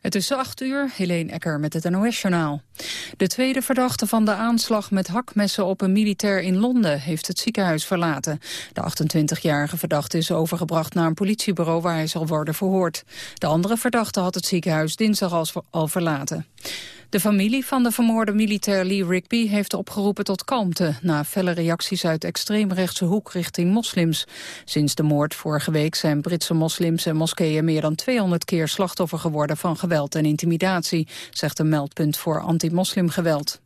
Het is 8 uur, Helene Ecker met het NOS-journaal. De tweede verdachte van de aanslag met hakmessen op een militair in Londen heeft het ziekenhuis verlaten. De 28-jarige verdachte is overgebracht naar een politiebureau waar hij zal worden verhoord. De andere verdachte had het ziekenhuis dinsdag al verlaten. De familie van de vermoorde militair Lee Rigby heeft opgeroepen tot kalmte... na felle reacties uit extreemrechtse hoek richting moslims. Sinds de moord vorige week zijn Britse moslims en moskeeën... meer dan 200 keer slachtoffer geworden van geweld en intimidatie... zegt een meldpunt voor anti-moslimgeweld.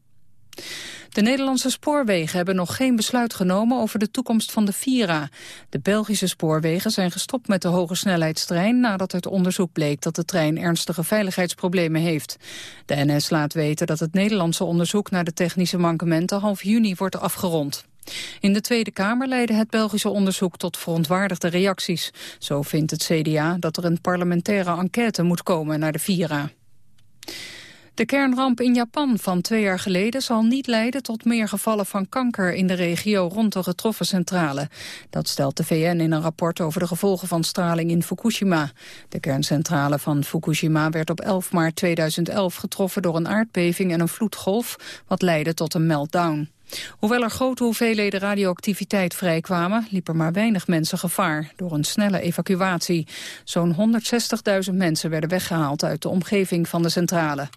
De Nederlandse spoorwegen hebben nog geen besluit genomen over de toekomst van de Vira. De Belgische spoorwegen zijn gestopt met de hoge snelheidstrein nadat uit onderzoek bleek dat de trein ernstige veiligheidsproblemen heeft. De NS laat weten dat het Nederlandse onderzoek naar de technische mankementen half juni wordt afgerond. In de Tweede Kamer leidde het Belgische onderzoek tot verontwaardigde reacties. Zo vindt het CDA dat er een parlementaire enquête moet komen naar de Vira. De kernramp in Japan van twee jaar geleden zal niet leiden tot meer gevallen van kanker in de regio rond de getroffen centrale. Dat stelt de VN in een rapport over de gevolgen van straling in Fukushima. De kerncentrale van Fukushima werd op 11 maart 2011 getroffen door een aardbeving en een vloedgolf, wat leidde tot een meltdown. Hoewel er grote hoeveelheden radioactiviteit vrijkwamen, liepen maar weinig mensen gevaar door een snelle evacuatie. Zo'n 160.000 mensen werden weggehaald uit de omgeving van de centrale.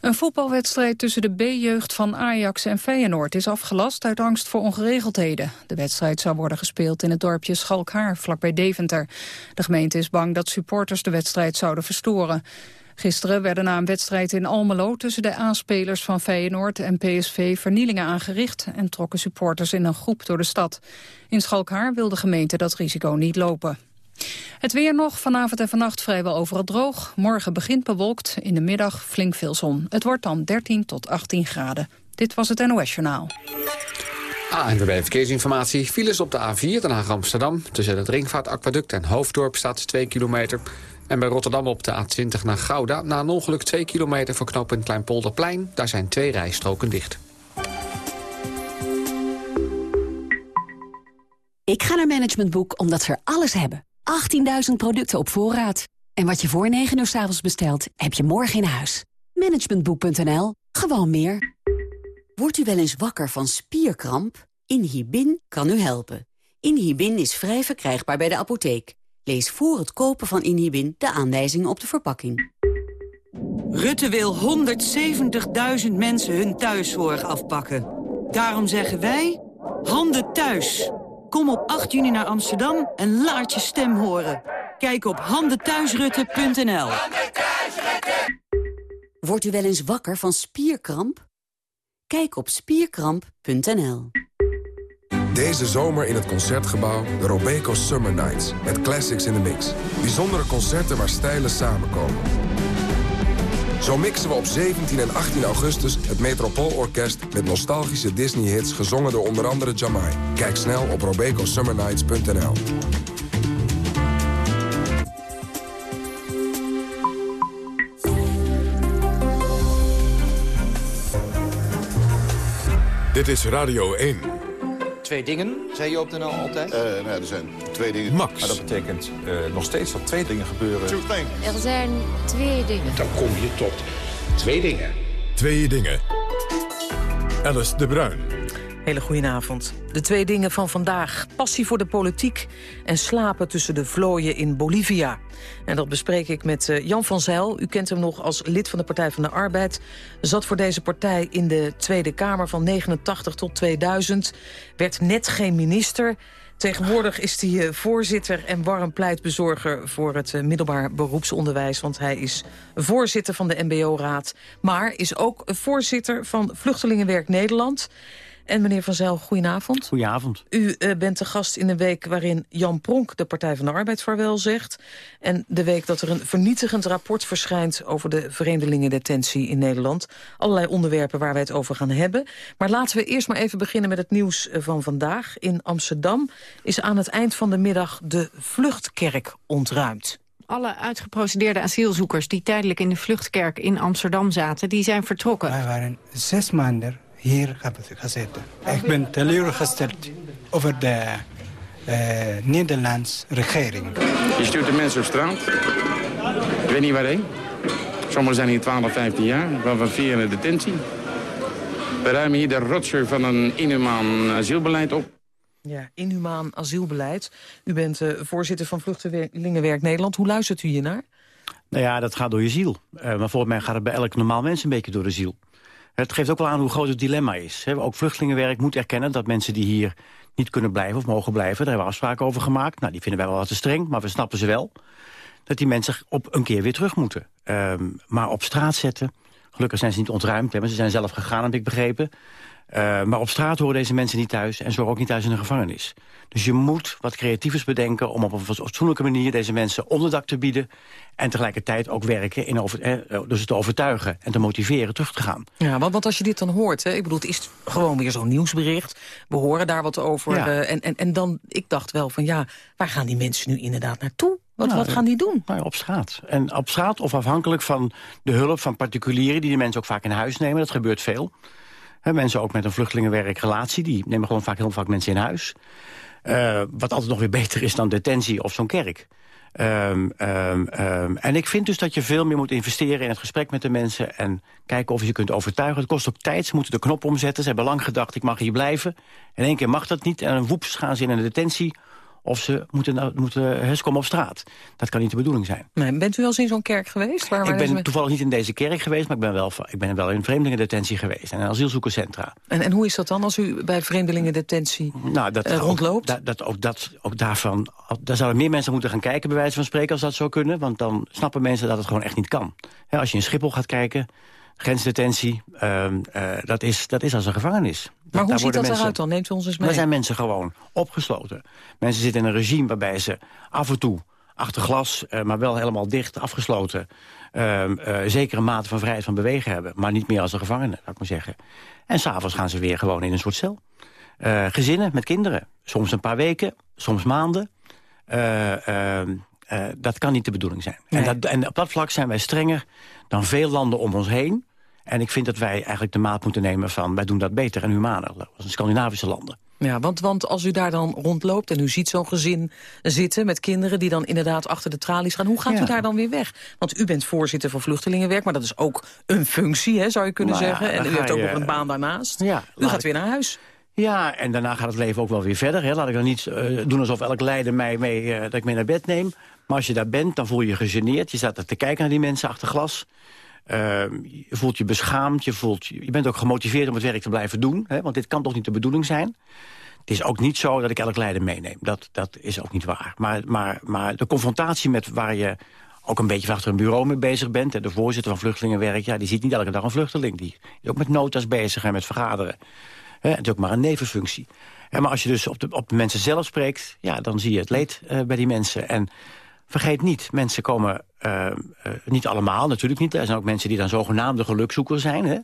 Een voetbalwedstrijd tussen de B-jeugd van Ajax en Feyenoord is afgelast uit angst voor ongeregeldheden. De wedstrijd zou worden gespeeld in het dorpje Schalkhaar, vlakbij Deventer. De gemeente is bang dat supporters de wedstrijd zouden verstoren. Gisteren werden na een wedstrijd in Almelo tussen de A-spelers van Feyenoord en PSV vernielingen aangericht en trokken supporters in een groep door de stad. In Schalkhaar wil de gemeente dat risico niet lopen. Het weer nog, vanavond en vannacht vrijwel overal droog. Morgen begint bewolkt, in de middag flink veel zon. Het wordt dan 13 tot 18 graden. Dit was het NOS Journaal. ANWB Verkeersinformatie. Files op de A4 Den Haag-Amsterdam. Tussen het Ringvaartaquaduct en Hoofddorp staat 2 kilometer. En bij Rotterdam op de A20 naar Gouda. Na een ongeluk 2 kilometer voor knooppunt Kleinpolderplein. Daar zijn twee rijstroken dicht. Ik ga naar Management Boek omdat ze er alles hebben. 18.000 producten op voorraad. En wat je voor 9 uur s avonds bestelt, heb je morgen in huis. Managementboek.nl. Gewoon meer. Wordt u wel eens wakker van spierkramp? Inhibin kan u helpen. Inhibin is vrij verkrijgbaar bij de apotheek. Lees voor het kopen van Inhibin de aanwijzingen op de verpakking. Rutte wil 170.000 mensen hun thuiszorg afpakken. Daarom zeggen wij, handen thuis... Kom op 8 juni naar Amsterdam en laat je stem horen. Kijk op handenthuisrutte.nl. Wordt u wel eens wakker van spierkramp? Kijk op spierkramp.nl. Deze zomer in het Concertgebouw de Robeco Summer Nights. Met classics in the mix. Bijzondere concerten waar stijlen samenkomen. Zo mixen we op 17 en 18 augustus het Metropoolorkest... met nostalgische Disney-hits gezongen door onder andere Jamai. Kijk snel op robecosummernights.nl. Dit is Radio 1. Twee dingen, zei je op de NL altijd? Uh, nou, er zijn twee dingen. Max. Maar dat betekent uh, nog steeds dat twee dingen gebeuren. Er zijn twee dingen. Dan kom je tot twee dingen. Twee dingen. Alice de Bruin. Hele goedenavond. De twee dingen van vandaag. Passie voor de politiek en slapen tussen de vlooien in Bolivia. En dat bespreek ik met uh, Jan van Zijl. U kent hem nog als lid van de Partij van de Arbeid. Zat voor deze partij in de Tweede Kamer van 89 tot 2000. Werd net geen minister. Tegenwoordig is hij uh, voorzitter en warm pleitbezorger voor het uh, middelbaar beroepsonderwijs. Want hij is voorzitter van de MBO-raad. Maar is ook voorzitter van Vluchtelingenwerk Nederland. En meneer Van Zijl, goedenavond. Goedenavond. U uh, bent de gast in een week waarin Jan Pronk de Partij van de Arbeid vaarwel zegt. En de week dat er een vernietigend rapport verschijnt over de vreemdelingendetentie in Nederland. Allerlei onderwerpen waar wij het over gaan hebben. Maar laten we eerst maar even beginnen met het nieuws van vandaag. In Amsterdam is aan het eind van de middag de vluchtkerk ontruimd. Alle uitgeprocedeerde asielzoekers die tijdelijk in de vluchtkerk in Amsterdam zaten, die zijn vertrokken. Wij waren zes maanden hier gezeten. Ik ben teleurgesteld over de uh, Nederlandse regering. Je stuurt de mensen op straat. Ik weet niet waarheen. Sommigen zijn hier 12, 15 jaar, waarvan vier in de detentie. We ruimen hier de rotzooi van een inhumaan asielbeleid op. Ja, inhumaan asielbeleid. U bent uh, voorzitter van Vluchtelingenwerk Nederland. Hoe luistert u hiernaar? Nou ja, dat gaat door je ziel. Uh, maar volgens mij gaat het bij elk normaal mens een beetje door de ziel. Het geeft ook wel aan hoe groot het dilemma is. Ook Vluchtelingenwerk moet erkennen dat mensen die hier niet kunnen blijven of mogen blijven... daar hebben we afspraken over gemaakt. Nou, die vinden wij wel wat te streng, maar we snappen ze wel. Dat die mensen op een keer weer terug moeten. Um, maar op straat zetten... Gelukkig zijn ze niet ontruimd, hè, maar ze zijn zelf gegaan, heb ik begrepen. Uh, maar op straat horen deze mensen niet thuis en ze horen ook niet thuis in een gevangenis. Dus je moet wat creatiefs bedenken om op een fatsoenlijke manier deze mensen onderdak te bieden. En tegelijkertijd ook werken in over, eh, dus te overtuigen en te motiveren terug te gaan. Ja, want, want als je dit dan hoort, hè, ik bedoel, het is gewoon weer zo'n nieuwsbericht. We horen daar wat over. Ja. Uh, en, en, en dan, ik dacht wel van ja, waar gaan die mensen nu inderdaad naartoe? Wat, nou, wat gaan die doen? Nou, op straat. En op straat of afhankelijk van de hulp van particulieren... die de mensen ook vaak in huis nemen, dat gebeurt veel. Mensen ook met een vluchtelingenwerkrelatie... die nemen gewoon vaak heel vaak mensen in huis. Uh, wat altijd nog weer beter is dan detentie of zo'n kerk. Um, um, um, en ik vind dus dat je veel meer moet investeren in het gesprek met de mensen... en kijken of je ze kunt overtuigen. Het kost ook tijd, ze moeten de knop omzetten. Ze hebben lang gedacht, ik mag hier blijven. In één keer mag dat niet en woeps gaan ze in een detentie of ze moeten, moeten komen op straat. Dat kan niet de bedoeling zijn. Nee, bent u wel eens in zo'n kerk geweest? Waar, ik ben toevallig niet in deze kerk geweest, maar ik ben wel, ik ben wel in vreemdelingendetentie geweest. En in asielzoekerscentra. En, en hoe is dat dan als u bij vreemdelingendetentie nou, dat, uh, rondloopt? Ook, dat, ook, dat, ook daarvan, daar zouden meer mensen moeten gaan kijken, bij wijze van spreken, als dat zou kunnen. Want dan snappen mensen dat het gewoon echt niet kan. als je in Schiphol gaat kijken, grensdetentie, uh, uh, dat, is, dat is als een gevangenis. Maar hoe ziet dat mensen, eruit dan? Neemt u ons eens mee. Daar zijn mensen gewoon opgesloten. Mensen zitten in een regime waarbij ze af en toe achter glas, uh, maar wel helemaal dicht, afgesloten... Uh, zekere mate van vrijheid van bewegen hebben. Maar niet meer als een gevangene, laat ik maar zeggen. En s'avonds gaan ze weer gewoon in een soort cel. gezinnen met kinderen. Soms een paar weken, soms maanden. Ehm, dat kan niet de bedoeling zijn. Nee. En, dat, en op dat vlak zijn wij strenger dan veel landen om ons heen. En ik vind dat wij eigenlijk de maat moeten nemen van... wij doen dat beter en humaner als de Scandinavische landen. Ja, want, want als u daar dan rondloopt en u ziet zo'n gezin zitten... met kinderen die dan inderdaad achter de tralies gaan... hoe gaat ja. u daar dan weer weg? Want u bent voorzitter van Vluchtelingenwerk... maar dat is ook een functie, hè, zou je kunnen nou zeggen. En u heeft ook nog een baan daarnaast. Ja, u gaat ik... weer naar huis. Ja, en daarna gaat het leven ook wel weer verder. Hè. Laat ik dan niet uh, doen alsof elk lijden mij mee, uh, dat ik mee naar bed neem. Maar als je daar bent, dan voel je je gegeneerd. Je staat er te kijken naar die mensen achter glas. Uh, je voelt je beschaamd, je, voelt, je bent ook gemotiveerd om het werk te blijven doen. Hè, want dit kan toch niet de bedoeling zijn? Het is ook niet zo dat ik elk leider meeneem. Dat, dat is ook niet waar. Maar, maar, maar de confrontatie met waar je ook een beetje achter een bureau mee bezig bent... de voorzitter van Vluchtelingenwerk, ja, die ziet niet elke dag een vluchteling. Die is ook met notas bezig en met vergaderen. Het is ook maar een nevenfunctie. En maar als je dus op de, op de mensen zelf spreekt... ja, dan zie je het leed uh, bij die mensen. En vergeet niet, mensen komen uh, uh, niet allemaal, natuurlijk niet. Er zijn ook mensen die dan zogenaamde gelukzoekers zijn. Hè?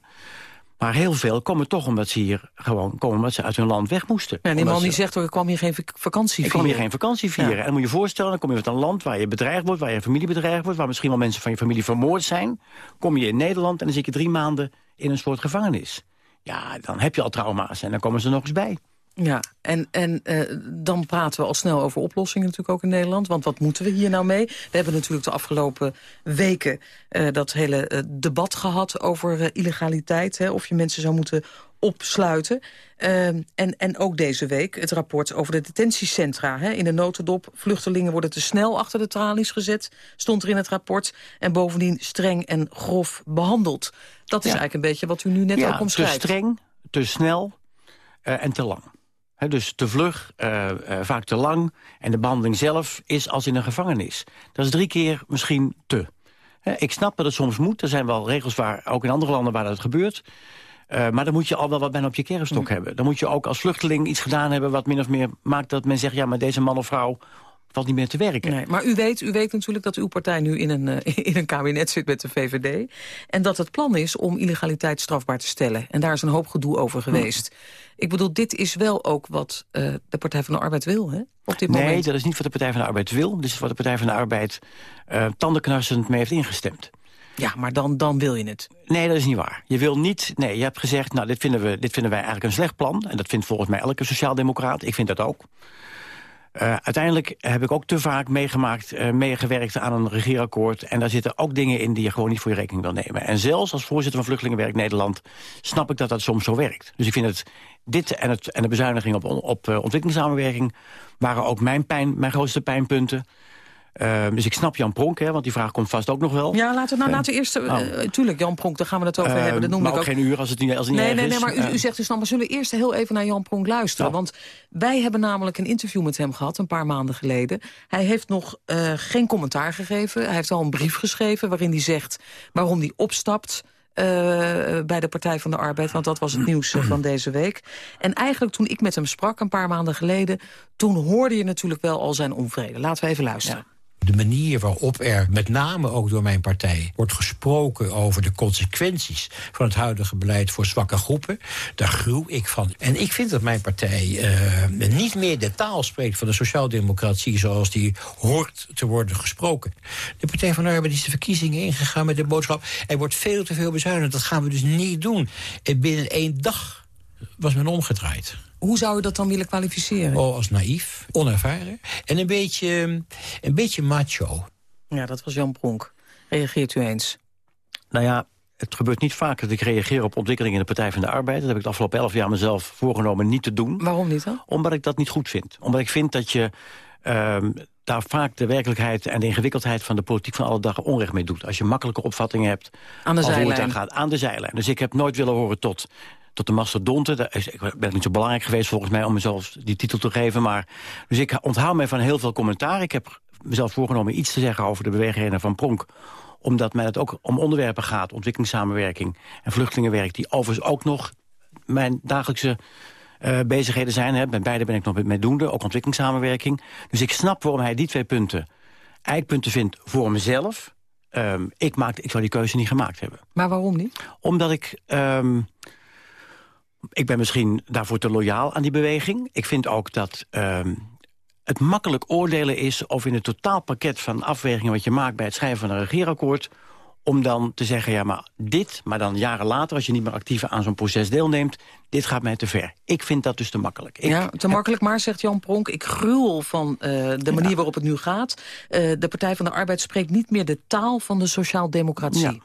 Maar heel veel komen toch omdat ze hier gewoon komen omdat ze uit hun land weg moesten. Ja, die man ze... die zegt, ik kwam hier geen vakantie vieren. Ik kwam hier geen vakantie vieren. Ja. En dan moet je voorstellen, dan kom je uit een land waar je bedreigd wordt... waar je familie bedreigd wordt, waar misschien wel mensen van je familie vermoord zijn. Kom je in Nederland en dan zit je drie maanden in een soort gevangenis. Ja, dan heb je al trauma's en dan komen ze nog eens bij. Ja, en, en uh, dan praten we al snel over oplossingen natuurlijk ook in Nederland. Want wat moeten we hier nou mee? We hebben natuurlijk de afgelopen weken uh, dat hele uh, debat gehad over illegaliteit. Hè, of je mensen zou moeten opsluiten. en, en ook deze week het rapport over de detentiecentra. Hè. In de notendop, vluchtelingen worden te snel achter de tralies gezet. Stond er in het rapport. En bovendien streng en grof behandeld. Dat is ja. eigenlijk een beetje wat u nu net ja, ook omschrijft. te streng, te snel en te lang. He, dus te vlug, uh, uh, vaak te lang. En de behandeling zelf is als in een gevangenis. Dat is drie keer misschien te. He, ik snap dat het soms moet. Er zijn wel regels waar, ook in andere landen waar dat gebeurt. Uh, maar dan moet je al wel wat bijna op je kerfstok mm. hebben. Dan moet je ook als vluchteling iets gedaan hebben... wat min of meer maakt dat men zegt... ja, maar deze man of vrouw valt niet meer te werken. Nee, maar u weet, u weet natuurlijk dat uw partij nu in een, uh, in een kabinet zit met de VVD. En dat het plan is om illegaliteit strafbaar te stellen. En daar is een hoop gedoe over geweest. Ik bedoel, dit is wel ook wat uh, de Partij van de Arbeid wil, hè? Op dit nee, moment. dat is niet wat de Partij van de Arbeid wil. Dit is wat de Partij van de Arbeid uh, tandenknarsend mee heeft ingestemd. Ja, maar dan, dan wil je het. Nee, dat is niet waar. Je wil niet... Nee, je hebt gezegd, nou, dit vinden, we, dit vinden wij eigenlijk een slecht plan. En dat vindt volgens mij elke sociaaldemocraat. Ik vind dat ook. Uh, uiteindelijk heb ik ook te vaak meegemaakt, uh, meegewerkt aan een regeerakkoord. En daar zitten ook dingen in die je gewoon niet voor je rekening wil nemen. En zelfs als voorzitter van Vluchtelingenwerk Nederland... snap ik dat dat soms zo werkt. Dus ik vind het, dit en, het, en de bezuiniging op, op uh, ontwikkelingssamenwerking... waren ook mijn, pijn, mijn grootste pijnpunten. Uh, dus ik snap Jan Pronk, hè, want die vraag komt vast ook nog wel. Ja, laten we, nou, laten we eerst... Uh, oh. tuurlijk, Jan Pronk, daar gaan we het over uh, hebben. Dat noem maar ik ook, geen uur als het niet, als het nee, niet nee, nee, nee, maar u, u, zegt dus dan... zullen we eerst heel even naar Jan Pronk luisteren? Want wij hebben namelijk een interview met hem gehad... een paar maanden geleden. Hij heeft nog geen commentaar gegeven. Hij heeft al een brief geschreven waarin hij zegt... waarom hij opstapt... Uh, bij de Partij van de Arbeid, want dat was het nieuws van deze week. En eigenlijk toen ik met hem sprak, een paar maanden geleden... toen hoorde je natuurlijk wel al zijn onvrede. Laten we even luisteren. Ja de manier waarop er, met name ook door mijn partij... wordt gesproken over de consequenties van het huidige beleid voor zwakke groepen... daar gruw ik van. En ik vind dat mijn partij uh, niet meer de taal spreekt van de sociaaldemocratie... zoals die hoort te worden gesproken. De Partij van de Arbeid is de verkiezingen ingegaan met de boodschap... er wordt veel te veel bezuinigd, dat gaan we dus niet doen. En binnen één dag was men omgedraaid. Hoe zou u dat dan willen kwalificeren? Oh, als naïef, onervaren en een beetje, een beetje macho. Ja, dat was Jan Pronk. Reageert u eens? Nou ja, het gebeurt niet vaak dat ik reageer op ontwikkelingen in de Partij van de Arbeid. Dat heb ik de afgelopen elf jaar mezelf voorgenomen niet te doen. Waarom niet dan? Omdat ik dat niet goed vind. Omdat ik vind dat je... Um, daar vaak de werkelijkheid en de ingewikkeldheid van de politiek van alle dagen onrecht mee doet. Als je makkelijke opvattingen hebt aan de zijlijn. hoe het gaat. Aan de zijlijn. Dus ik heb nooit willen horen tot tot de. Daar is, ik ben niet zo belangrijk geweest volgens mij om mezelf die titel te geven. Maar, dus ik onthoud mij van heel veel commentaar. Ik heb mezelf voorgenomen iets te zeggen over de bewegingen van Pronk omdat mij het ook om onderwerpen gaat, ontwikkelingssamenwerking en vluchtelingenwerk... die overigens ook nog mijn dagelijkse uh, bezigheden zijn. Hè. Bij beide ben ik nog mee doende, ook ontwikkelingssamenwerking. Dus ik snap waarom hij die twee punten eikpunten vindt voor mezelf. Um, ik, maakte, ik zou die keuze niet gemaakt hebben. Maar waarom niet? Omdat ik... Um, ik ben misschien daarvoor te loyaal aan die beweging. Ik vind ook dat um, het makkelijk oordelen is... of in het totaalpakket van afwegingen wat je maakt... bij het schrijven van een regeerakkoord om dan te zeggen, ja, maar dit, maar dan jaren later... als je niet meer actief aan zo'n proces deelneemt, dit gaat mij te ver. Ik vind dat dus te makkelijk. Ik ja, te makkelijk, maar, zegt Jan Pronk, ik gruwel van uh, de manier ja. waarop het nu gaat. Uh, de Partij van de Arbeid spreekt niet meer de taal van de sociaaldemocratie. Ja.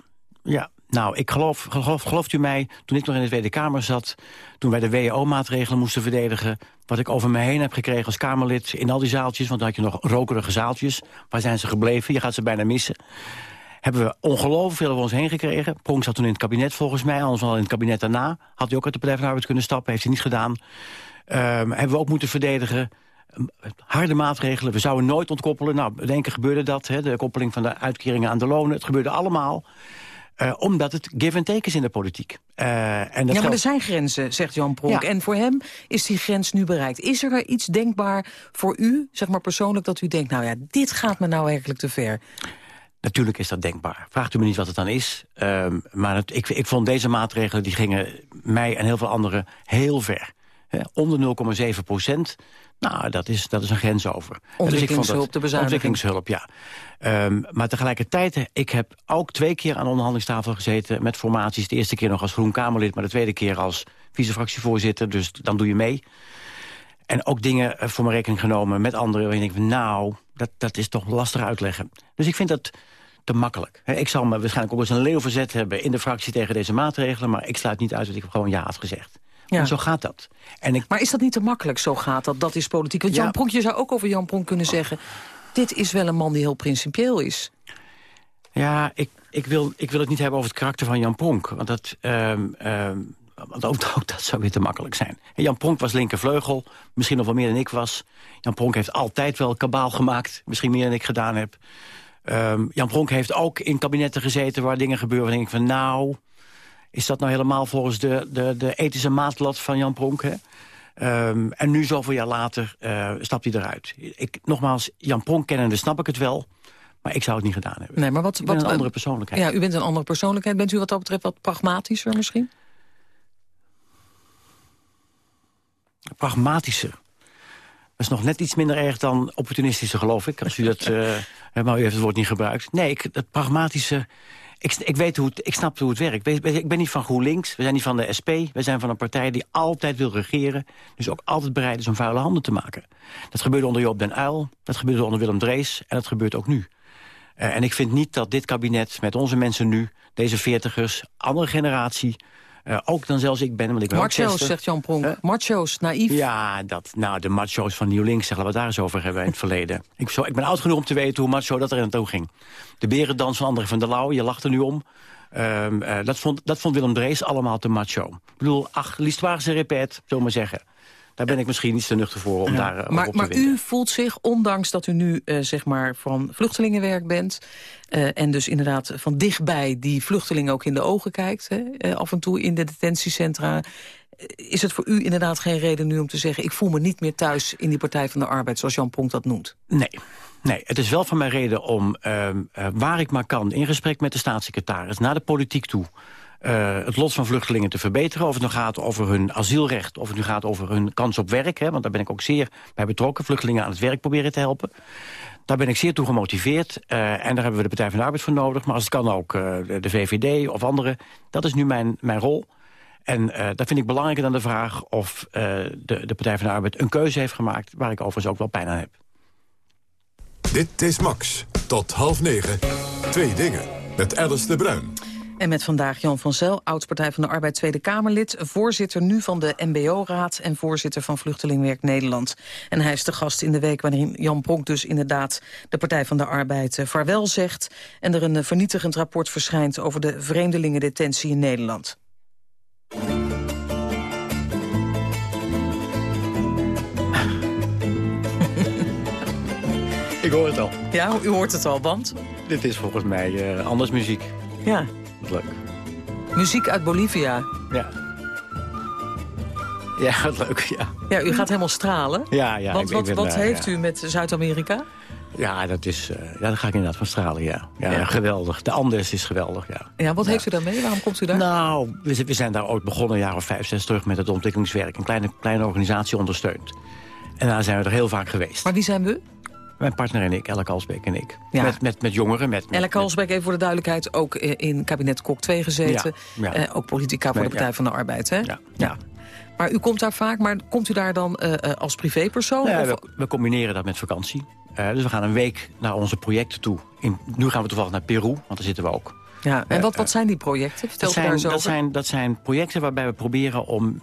ja, nou, ik geloof, geloof, gelooft u mij, toen ik nog in de Tweede Kamer zat... toen wij de WO-maatregelen moesten verdedigen... wat ik over me heen heb gekregen als Kamerlid in al die zaaltjes... want dan had je nog rokerige zaaltjes. Waar zijn ze gebleven? Je gaat ze bijna missen. Hebben we ongelooflijk veel over ons heen gekregen. Pronk zat toen in het kabinet volgens mij, anders wel in het kabinet daarna. Had hij ook uit de Partij van Arbeid kunnen stappen, heeft hij niet gedaan. Um, hebben we ook moeten verdedigen harde maatregelen. We zouden nooit ontkoppelen. Nou, denken gebeurde dat. Hè, de koppeling van de uitkeringen aan de lonen. Het gebeurde allemaal. Uh, omdat het give and take is in de politiek. Uh, en dat ja, maar er zijn grenzen, zegt Jan Pronk. Ja. En voor hem is die grens nu bereikt. Is er iets denkbaar voor u, zeg maar persoonlijk, dat u denkt... nou ja, dit gaat me nou eigenlijk te ver? Natuurlijk is dat denkbaar. Vraagt u me niet wat het dan is. Uh, maar het, ik, ik vond deze maatregelen, die gingen mij en heel veel anderen heel ver. He, onder 0,7 procent. Nou, dat is, dat is een grens over. Ontwikkelingshulp, dus de Ontwikkelingshulp, ja. Um, maar tegelijkertijd, ik heb ook twee keer aan de onderhandelingstafel gezeten... met formaties. De eerste keer nog als Groen Kamerlid... maar de tweede keer als vicefractievoorzitter. Dus dan doe je mee. En ook dingen voor mijn rekening genomen met anderen... waarin ik denk, nou, dat, dat is toch lastig uitleggen. Dus ik vind dat te makkelijk. Ik zal me waarschijnlijk ook eens een leeuw verzet hebben... in de fractie tegen deze maatregelen... maar ik sluit niet uit dat ik gewoon ja had gezegd. Ja. En zo gaat dat. En ik... Maar is dat niet te makkelijk, zo gaat dat? Dat is politiek. Want Jan ja. Pronk, je zou ook over Jan Pronk kunnen zeggen... dit is wel een man die heel principieel is. Ja, ik, ik, wil, ik wil het niet hebben over het karakter van Jan Pronk. Want dat... Um, um, want ook, ook, dat zou weer te makkelijk zijn. En Jan Pronk was linkervleugel, misschien nog wel meer dan ik was. Jan Pronk heeft altijd wel kabaal gemaakt, misschien meer dan ik gedaan heb. Um, Jan Pronk heeft ook in kabinetten gezeten waar dingen gebeuren... waar denk ik van nou, is dat nou helemaal volgens de, de, de ethische maatlat van Jan Pronk? Hè? Um, en nu, zoveel jaar later, uh, stapt hij eruit. Ik, nogmaals, Jan Pronk kennende snap ik het wel... Maar ik zou het niet gedaan hebben. Nee, maar wat, wat, een andere persoonlijkheid. Ja, u bent een andere persoonlijkheid. Bent u wat dat betreft wat pragmatischer misschien? Pragmatischer. Dat is nog net iets minder erg dan opportunistische, geloof ik. Als u dat, uh, maar u heeft het woord niet gebruikt. Nee, ik, het pragmatische ik, ik, weet hoe het, ik snap hoe het werkt. Ik, ben niet van GroenLinks, we zijn niet van de SP. We zijn van een partij die altijd wil regeren. Dus ook altijd bereid is om vuile handen te maken. Dat gebeurde onder Joop den Uyl, dat gebeurde onder Willem Drees... en dat gebeurt ook nu. Uh, en ik vind niet dat dit kabinet met onze mensen nu... deze veertigers, andere generatie... Uh, ook dan zelfs ik ben, want ik ben Macho's, zegt Jan Pronk. Macho's, naïef. Ja, dat, nou, de macho's van Nieuw Links, zeggen we daar eens over hebben in het verleden. Ik, zo, ik ben oud genoeg om te weten hoe macho dat er naartoe ging. De berendans van André van der Lauw, je lacht er nu om. Uh, uh, dat, vond, dat vond Willem Drees allemaal te macho. Ik bedoel, ach, l'histoire se répète, zullen maar zeggen. Daar ben ik misschien iets te nuchter voor om ja. daar uh, maar, op te Maar u voelt zich, ondanks dat u nu uh, zeg maar van vluchtelingenwerk bent... Uh, en dus inderdaad van dichtbij die vluchtelingen ook in de ogen kijkt... Hè, af en toe in de detentiecentra... is het voor u inderdaad geen reden nu om te zeggen... ik voel me niet meer thuis in die Partij van de Arbeid, zoals Jan Ponk dat noemt? Nee, Nee, het is wel van mijn reden om, uh, waar ik maar kan... in gesprek met de staatssecretaris, naar de politiek toe... Uh, het lot van vluchtelingen te verbeteren. Of het nu gaat over hun asielrecht, of het nu gaat over hun kans op werk. Hè, want daar ben ik ook zeer bij betrokken. Vluchtelingen aan het werk proberen te helpen. Daar ben ik zeer toe gemotiveerd. Uh, en daar hebben we de Partij van de Arbeid voor nodig. Maar als het kan ook uh, de VVD of anderen. Dat is nu mijn, mijn rol. En dat vind ik belangrijker dan de vraag of de, de Partij van de Arbeid een keuze heeft gemaakt... waar ik overigens ook wel pijn aan heb. Dit is Max. Tot half negen. Twee dingen. Met Alice de Bruin. En met vandaag Jan van Zel, oud-partij van de Arbeid Tweede Kamerlid... voorzitter nu van de MBO-raad en voorzitter van Vluchtelingwerk Nederland. En hij is de gast in de week waarin Jan Pronk dus inderdaad... de Partij van de Arbeid uh, vaarwel zegt... en er een uh, vernietigend rapport verschijnt over de vreemdelingendetentie in Nederland. Ik hoor het al. Ja, u hoort het al, want? Dit is volgens mij uh, anders muziek. Ja. Wat leuk. Muziek uit Bolivia. Ja. Ja, wat leuk, ja. Ja, u gaat helemaal stralen. Ja, ja. Want ik, wat, ik wat ben, heeft ja. u met Zuid-Amerika? Ja, dat is, uh, ja, daar ga ik inderdaad van stralen, ja. ja. ja. geweldig. De Andes is geweldig, ja. Ja, wat heeft u daarmee? Waarom komt u daar? Nou, we, we zijn daar ooit begonnen, een jaar of vijf, zes terug... met het ontwikkelingswerk. Een kleine, kleine organisatie ondersteund. En daar zijn we er heel vaak geweest. Maar wie zijn we? Mijn partner en ik, Elle Kalsbeek en ik. Ja. Met, met, met jongeren. Met, met, Kalsbeek, even voor de duidelijkheid, ook in kabinet Kok 2 gezeten. Ja, ja. Uh, ook politica voor de Partij van de Arbeid, hè? Ja. ja. Maar u komt daar vaak, maar komt u daar dan uh, uh, als privépersoon? Ja, of? we, we, combineren dat met vakantie. dus we gaan een week naar onze projecten toe. In, nu gaan we toevallig naar Peru, want daar zitten we ook. Ja, en wat, wat zijn die projecten? Vertel dat, zijn, daar zo dat, zijn, dat zijn projecten waarbij we proberen om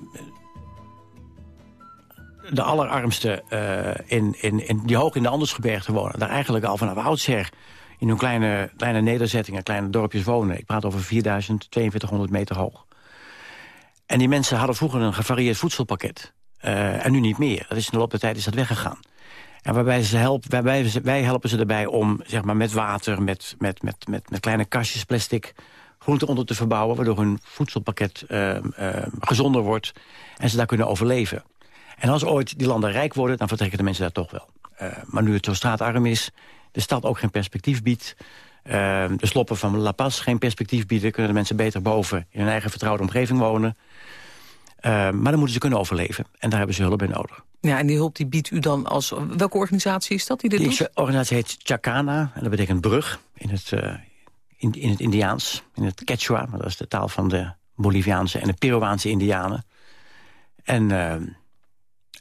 de allerarmsten uh, in, in, in, die hoog in de Andersgebergte wonen... daar eigenlijk al vanaf oudsher in hun kleine, kleine nederzettingen, kleine dorpjes wonen. Ik praat over 4000, 4200 meter hoog. En die mensen hadden vroeger een gevarieerd voedselpakket. Uh, en nu niet meer. Dat is in de loop der tijd is dat weggegaan. En waarbij ze waarbij ze, wij helpen ze erbij om zeg maar, met water, met, met, met, met, met kleine kastjes plastic... groenten onder te verbouwen, waardoor hun voedselpakket uh, gezonder wordt... en ze daar kunnen overleven. En als ooit die landen rijk worden, dan vertrekken de mensen daar toch wel. Uh, maar nu het zo straatarm is, de stad ook geen perspectief biedt... Uh, de sloppen van La Paz geen perspectief bieden... kunnen de mensen beter boven in hun eigen vertrouwde omgeving wonen. Uh, maar dan moeten ze kunnen overleven. En daar hebben ze hulp bij nodig. Ja, en die hulp die biedt u dan als... Welke organisatie is dat die dit die doet? Die organisatie heet Chacana. En dat betekent brug in het, uh, in, in het Indiaans. In het Quechua. Dat is de taal van de Boliviaanse en de Peruaanse Indianen. En...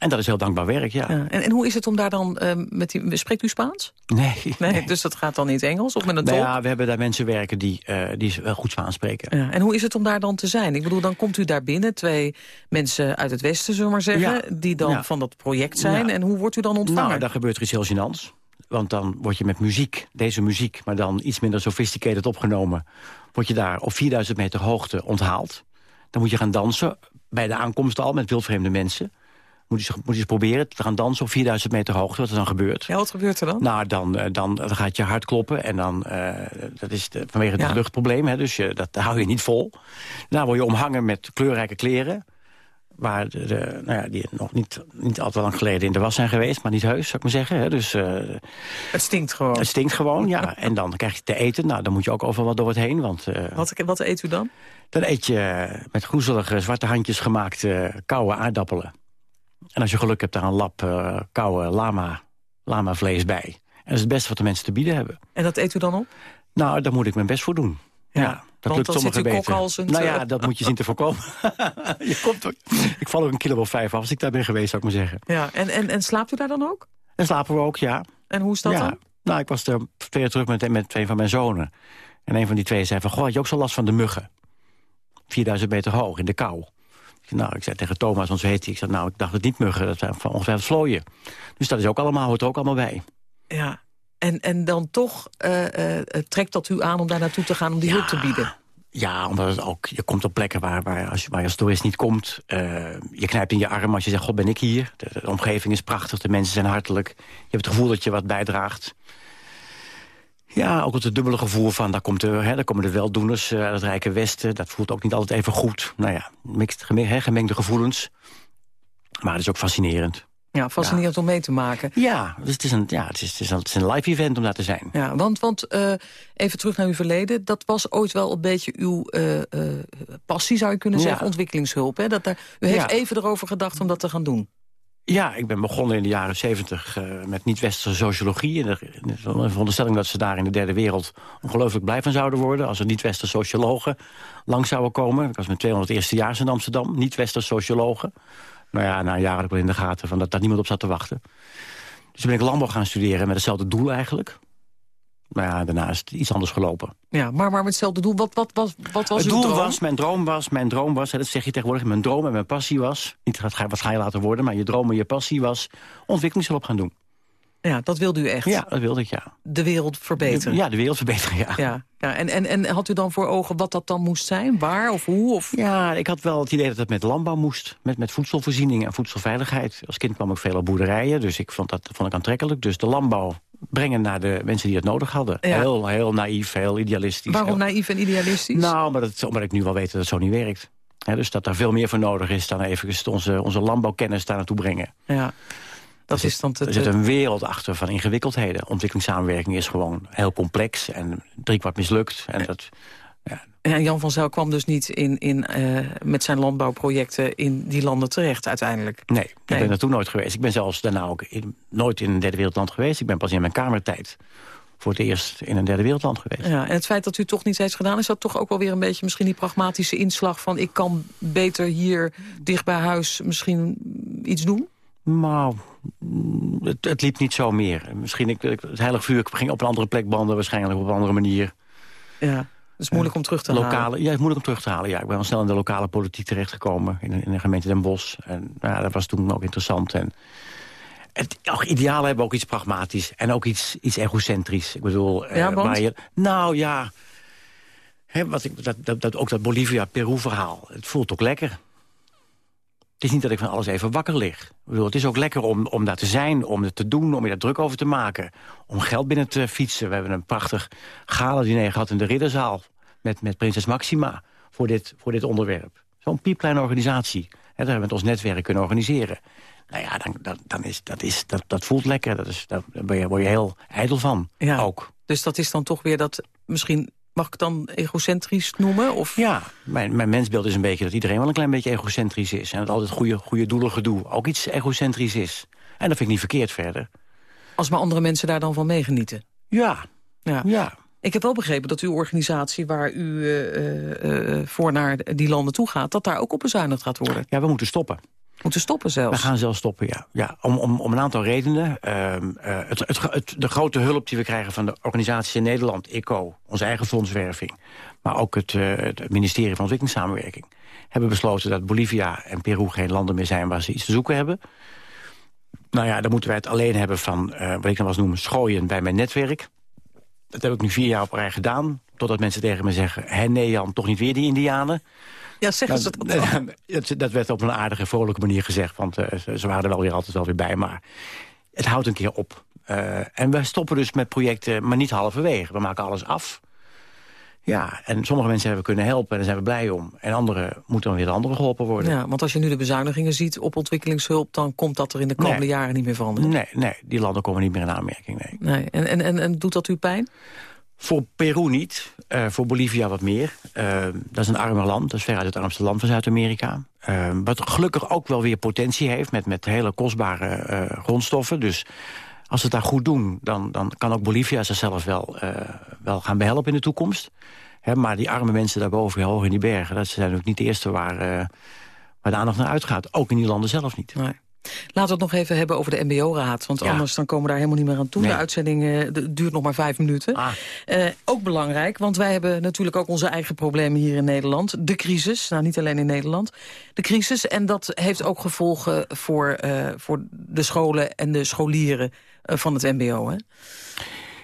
En dat is heel dankbaar werk, ja. ja en, en, hoe is het om daar dan uh, met die... Spreekt u Spaans? Nee. nee. nee. Dus dat gaat dan niet Engels of met een tolk? Nou ja, we hebben daar mensen werken die, uh, die wel goed Spaans spreken. Ja. En hoe is het om daar dan te zijn? Ik bedoel, dan komt u daar binnen, twee mensen uit het Westen, zullen we maar zeggen... Ja. die dan van dat project zijn. En hoe wordt u dan ontvangen? Nou, daar gebeurt er iets heel gênants. Want dan word je met muziek, deze muziek... maar dan iets minder sophisticated opgenomen... word je daar op 4000 meter hoogte onthaald. Dan moet je gaan dansen, bij de aankomst al, met wildvreemde mensen... Moet je, moet je eens proberen te gaan dansen op 4000 meter hoogte, wat er dan gebeurt. Ja, wat gebeurt er dan? Nou, dan, dan, dan gaat je hart kloppen en dan, uh, dat is de, vanwege het ja. luchtprobleem, hè, dus je, dat hou je niet vol. Dan word je omhangen met kleurrijke kleren, waar de, de, nou ja, die nog niet, niet al te lang geleden in de was zijn geweest, maar niet heus, zou ik maar zeggen. Hè, dus, uh, het stinkt gewoon. Het stinkt gewoon, ja. en dan krijg je te eten, nou, dan moet je ook overal wat door het heen. Want, uh, wat, wat eet u dan? Dan eet je met groezelige zwarte handjes gemaakte koude aardappelen. En als je geluk hebt, daar een lap uh, koude lama, lama vlees bij. En dat is het beste wat de mensen te bieden hebben. En dat eet u dan op? Nou, daar moet ik mijn best voor doen. Ja, dat lukt sommige beter. Nou ja, dat moet je zien te voorkomen. je komt ook, ik val ook een kilo of vijf af als ik daar ben geweest, zou ik maar zeggen. Ja, en, en, en slaapt u daar dan ook? En slapen we ook, ja. En hoe is dat dan? Nou, ik was er twee terug met, met twee van mijn zonen. En een van die twee zei van, goh, had je ook zo last van de muggen? 4000 meter hoog, in de kou. Nou, ik zei tegen Thomas, want zo heet hij. Ik zei, nou, ik dacht het niet muggen, dat zijn ongeveer vlooien. Dus dat is ook allemaal, hoort er ook allemaal bij. Ja, en, en dan toch uh, uh, trekt dat u aan om daar naartoe te gaan om die hulp te bieden? Ja, omdat het ook, je komt op plekken waar, waar, als, je, waar je als toerist niet komt. Uh, je knijpt in je arm als je zegt, god ben ik hier. De, de, omgeving is prachtig, de mensen zijn hartelijk. Je hebt het gevoel dat je wat bijdraagt. Ja, ook het dubbele gevoel van, daar, komt er, hè, daar komen de weldoeners uit het Rijke Westen. Dat voelt ook niet altijd even goed. Nou ja, mixed, gemengde gevoelens. Maar het is ook fascinerend. Ja, fascinerend om mee te maken. Ja, dus het is een, ja, het is, het is een, het is een live event om daar te zijn. Ja, want, want uh, even terug naar uw verleden. Dat was ooit wel een beetje uw uh, uh, passie, zou je kunnen zeggen. Ja. Ontwikkelingshulp. Hè? Dat daar, u heeft ja. even erover gedacht om dat te gaan doen. Ja, ik ben begonnen in de jaren zeventig met niet-westerse sociologie. In de, veronderstelling dat ze daar in de derde wereld ongelooflijk blij van zouden worden... als er niet-westerse sociologen lang zouden komen. Ik was met 200 eerstejaars in Amsterdam, niet-westerse sociologen. Nou ja, na een jaar ik wel in de gaten van dat daar niemand op zat te wachten. Dus toen ben ik landbouw gaan studeren met hetzelfde doel eigenlijk. Maar ja, daarna is het iets anders gelopen. Ja, maar, maar met hetzelfde doel, wat, wat, wat, wat was het doel droom? was, mijn droom was, mijn droom was, hè, dat zeg je tegenwoordig, mijn droom en mijn passie was, niet wat ga je laten worden, maar je droom en je passie was ontwikkelingshulp gaan doen. Ja, dat wilde u echt? Ja, dat wilde ik, ja. De wereld verbeteren? Ja, de wereld verbeteren, ja. ja, ja. En, en, en had u dan voor ogen wat dat dan moest zijn? Waar of hoe? Of? Ja, ik had wel het idee dat het met landbouw moest. Met, met voedselvoorziening en voedselveiligheid. Als kind kwam ik veel op boerderijen, dus ik vond dat vond ik aantrekkelijk. Dus de landbouw brengen naar de mensen die het nodig hadden. Ja. Heel, heel naïef, heel idealistisch. Waarom heel... naïef en idealistisch? Nou, omdat, het, omdat ik nu wel weet dat het zo niet werkt. He, dus dat daar veel meer voor nodig is dan even onze, onze landbouwkennis daar naartoe brengen. Ja. Dat er, is dan te, er zit een wereld achter van ingewikkeldheden. Ontwikkelingssamenwerking is gewoon heel complex en driekwart mislukt. En dat, ja. En Jan van Zijl kwam dus niet in, in, uh, met zijn landbouwprojecten in die landen terecht uiteindelijk? Nee, ik nee. ben er toen nooit geweest. Ik ben zelfs daarna ook in, nooit in een derde wereldland geweest. Ik ben pas in mijn kamertijd voor het eerst in een derde wereldland geweest. Ja, en het feit dat u toch niet heeft gedaan... is dat toch ook wel weer een beetje misschien die pragmatische inslag van... ik kan beter hier dicht bij huis misschien iets doen? Nou, het, het, liep niet zo meer. Misschien ik, het heilig vuur ging op een andere plek banden, waarschijnlijk op een andere manier. Ja, is moeilijk om terug te lokale, halen. Ja, het is moeilijk om terug te halen. Ja, ik ben al snel in de lokale politiek terechtgekomen, in, in de gemeente Den Bosch. En nou, dat was toen ook interessant. En het ook, idealen hebben ook iets pragmatisch en ook iets, iets egocentrisch. Ik bedoel, ja, want? je, nou ja, hè, wat ik, dat, dat, dat, ook dat Bolivia-Peru-verhaal. Het voelt ook lekker. Het is niet dat ik van alles even wakker lig. Ik bedoel, het is ook lekker om, om daar te zijn, om het te doen, om je daar druk over te maken. Om geld binnen te fietsen. We hebben een prachtig gala-diner gehad in de Ridderzaal... met, met prinses Maxima voor dit, voor dit onderwerp. Zo'n piepkleine organisatie. Hè, daar hebben we met ons netwerk kunnen organiseren. Nou ja, dan, dan, dan is, dat, is, dat, dat voelt lekker. Dat is, daar ben je, word je heel ijdel van, ja, ook. Dus dat is dan toch weer dat misschien mag ik het dan egocentrisch noemen? Of? Ja, mijn, mijn mensbeeld is een beetje dat iedereen wel een klein beetje egocentrisch is. En dat altijd goede, goede doelen gedoe ook iets egocentrisch is. En dat vind ik niet verkeerd verder. Als maar andere mensen daar dan van meegenieten? Ja, ja. ja. Ik heb wel begrepen dat uw organisatie waar u uh, uh, voor naar die landen toe gaat... dat daar ook op bezuinigd gaat worden. Ja, we moeten stoppen. Moeten stoppen zelfs? We gaan zelfs stoppen, ja. ja om, om, om een aantal redenen. Uh, uh, het, het, het, de grote hulp die we krijgen van de organisaties in Nederland, ECO, onze eigen fondswerving, maar ook het, het ministerie van Ontwikkelingssamenwerking, hebben besloten dat Bolivia en Peru geen landen meer zijn waar ze iets te zoeken hebben. Nou ja, dan moeten wij het alleen hebben van, wat ik dan wel eens noem, schooien bij mijn netwerk. Dat heb ik nu vier jaar op rij gedaan, totdat mensen tegen me zeggen, hé nee Jan, toch niet weer die indianen. Ja, zeggen ze dat dat, dat werd op een aardige, vrolijke manier gezegd. Want uh, ze waren er wel weer altijd wel weer bij. Maar het houdt een keer op. Uh, en we stoppen dus met projecten, maar niet halverwege. We maken alles af. Ja, en sommige mensen hebben we kunnen helpen en daar zijn we blij om. En anderen moeten dan weer de anderen geholpen worden. Ja, want als je nu de bezuinigingen ziet op ontwikkelingshulp... dan komt dat er in de komende nee. jaren niet meer veranderen. Nee, nee, die landen komen niet meer in aanmerking, nee. nee. En, en, en, en doet dat u pijn? Voor Peru niet, uh, voor Bolivia wat meer. Uh, dat is een armer land, dat is veruit het armste land van Zuid-Amerika. Uh, wat gelukkig ook wel weer potentie heeft met, met hele kostbare grondstoffen. Dus Als ze het daar goed doen, dan, dan kan ook Bolivia zichzelf wel, uh, wel gaan behelpen in de toekomst. maar die arme mensen daarboven, hoog in die bergen... dat zijn ook niet de eerste waar, uh, waar de aandacht naar uitgaat. Ook in die landen zelf niet. Nee. Laten we het nog even hebben over de MBO-raad. Want anders dan komen we daar helemaal niet meer aan toe. De uitzending uh, duurt nog maar vijf minuten. Ah. Uh, ook belangrijk, want wij hebben natuurlijk ook onze eigen problemen hier in Nederland. De crisis, nou niet alleen in Nederland. De crisis, en dat heeft ook gevolgen voor, uh, voor de scholen en de scholieren van het mbo. Hè?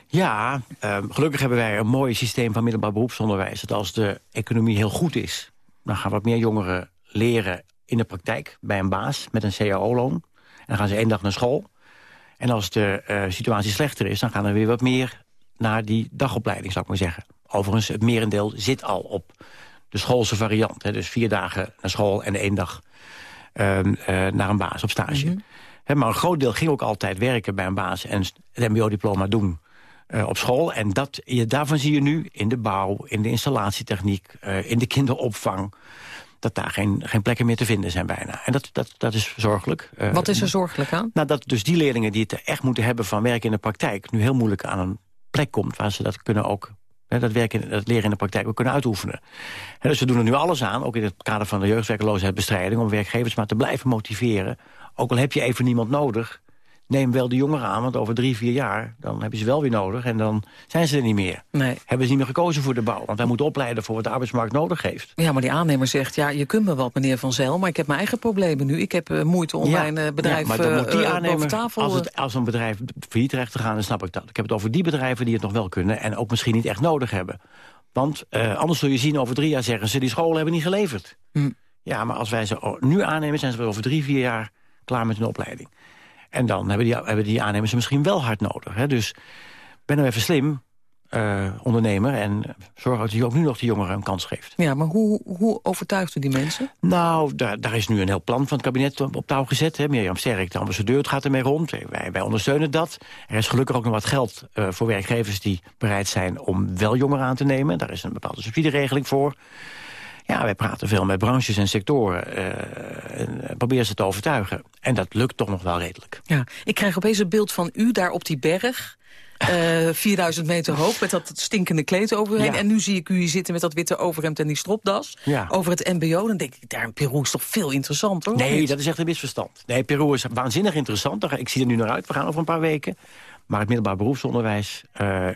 Ja, gelukkig hebben wij een mooi systeem van middelbaar beroepsonderwijs. Dat als de economie heel goed is, dan gaan wat meer jongeren leren in de praktijk bij een baas met een cao-loon. En dan gaan ze één dag naar school. En als de uh, situatie slechter is, dan gaan er weer wat meer naar die dagopleiding, zou ik maar zeggen. Overigens, het merendeel zit al op de schoolse variant. Hè, dus vier dagen naar school en één dag uh, uh, naar een baas op stage. Mm -hmm. Maar een groot deel ging ook altijd werken bij een baas... en het mbo-diploma doen op school. En dat, je, daarvan zie je nu in de bouw, in de installatietechniek... in de kinderopvang dat daar geen, geen plekken meer te vinden zijn bijna. En dat, dat, dat is zorgelijk. Uh, Wat is er zorgelijk aan? Nou, dat dus die leerlingen die het echt moeten hebben van werken in de praktijk... nu heel moeilijk aan een plek komt waar ze dat kunnen ook... Hè, dat, werken, dat leren in de praktijk ook kunnen uitoefenen. En dus we doen er nu alles aan, ook in het kader van de jeugdwerkeloosheidbestrijding... om werkgevers maar te blijven motiveren. Ook al heb je even niemand nodig neem wel de jongeren aan, want over drie, vier jaar... dan hebben ze wel weer nodig en dan zijn ze er niet meer. Nee. Hebben ze niet meer gekozen voor de bouw. Want wij moeten opleiden voor wat de arbeidsmarkt nodig heeft. Ja, maar die aannemer zegt, ja, je kunt me wat, meneer Van Zel... maar ik heb mijn eigen problemen nu. Ik heb uh, moeite om ja, mijn uh, bedrijf ja, maar dan moet die uh, aannemer, tafel... Als, het, als een bedrijf failliet terecht te gaan, dan snap ik dat. Ik heb het over die bedrijven die het nog wel kunnen... en ook misschien niet echt nodig hebben. Want anders zul je zien, over drie jaar zeggen ze... die scholen hebben niet geleverd. Hm. Ja, maar als wij ze nu aannemen, zijn ze over drie, vier jaar klaar met hun opleiding. En dan hebben die, hebben die aannemers misschien wel hard nodig. Hè? Dus ben nou even slim, uh, ondernemer... en zorg dat je ook nu nog de jongeren een kans geeft. Ja, maar hoe, hoe overtuigt u die mensen? Nou, daar, daar is nu een heel plan van het kabinet op, touw gezet. Hè. Mirjam Sterk, de ambassadeur, het gaat ermee rond. Wij, wij ondersteunen dat. Er is gelukkig ook nog wat geld uh, voor werkgevers die bereid zijn... om wel jongeren aan te nemen. Daar is een bepaalde subsidieregeling voor. Ja, wij praten veel met branches en sectoren uh, en proberen ze te overtuigen. En dat lukt toch nog wel redelijk. Ja, ik krijg opeens een beeld van u daar op die berg... Uh, 4000 meter hoog, met dat stinkende kleed overheen. Ja. En nu zie ik u hier zitten met dat witte overhemd en die stropdas. Ja. Over het mbo, dan denk ik, daar in Peru is toch veel interessanter? Nee, dat is echt een misverstand. Nee, Peru is waanzinnig interessant. Ik zie er nu naar uit. We gaan over een paar weken. Maar het middelbaar beroepsonderwijs uh,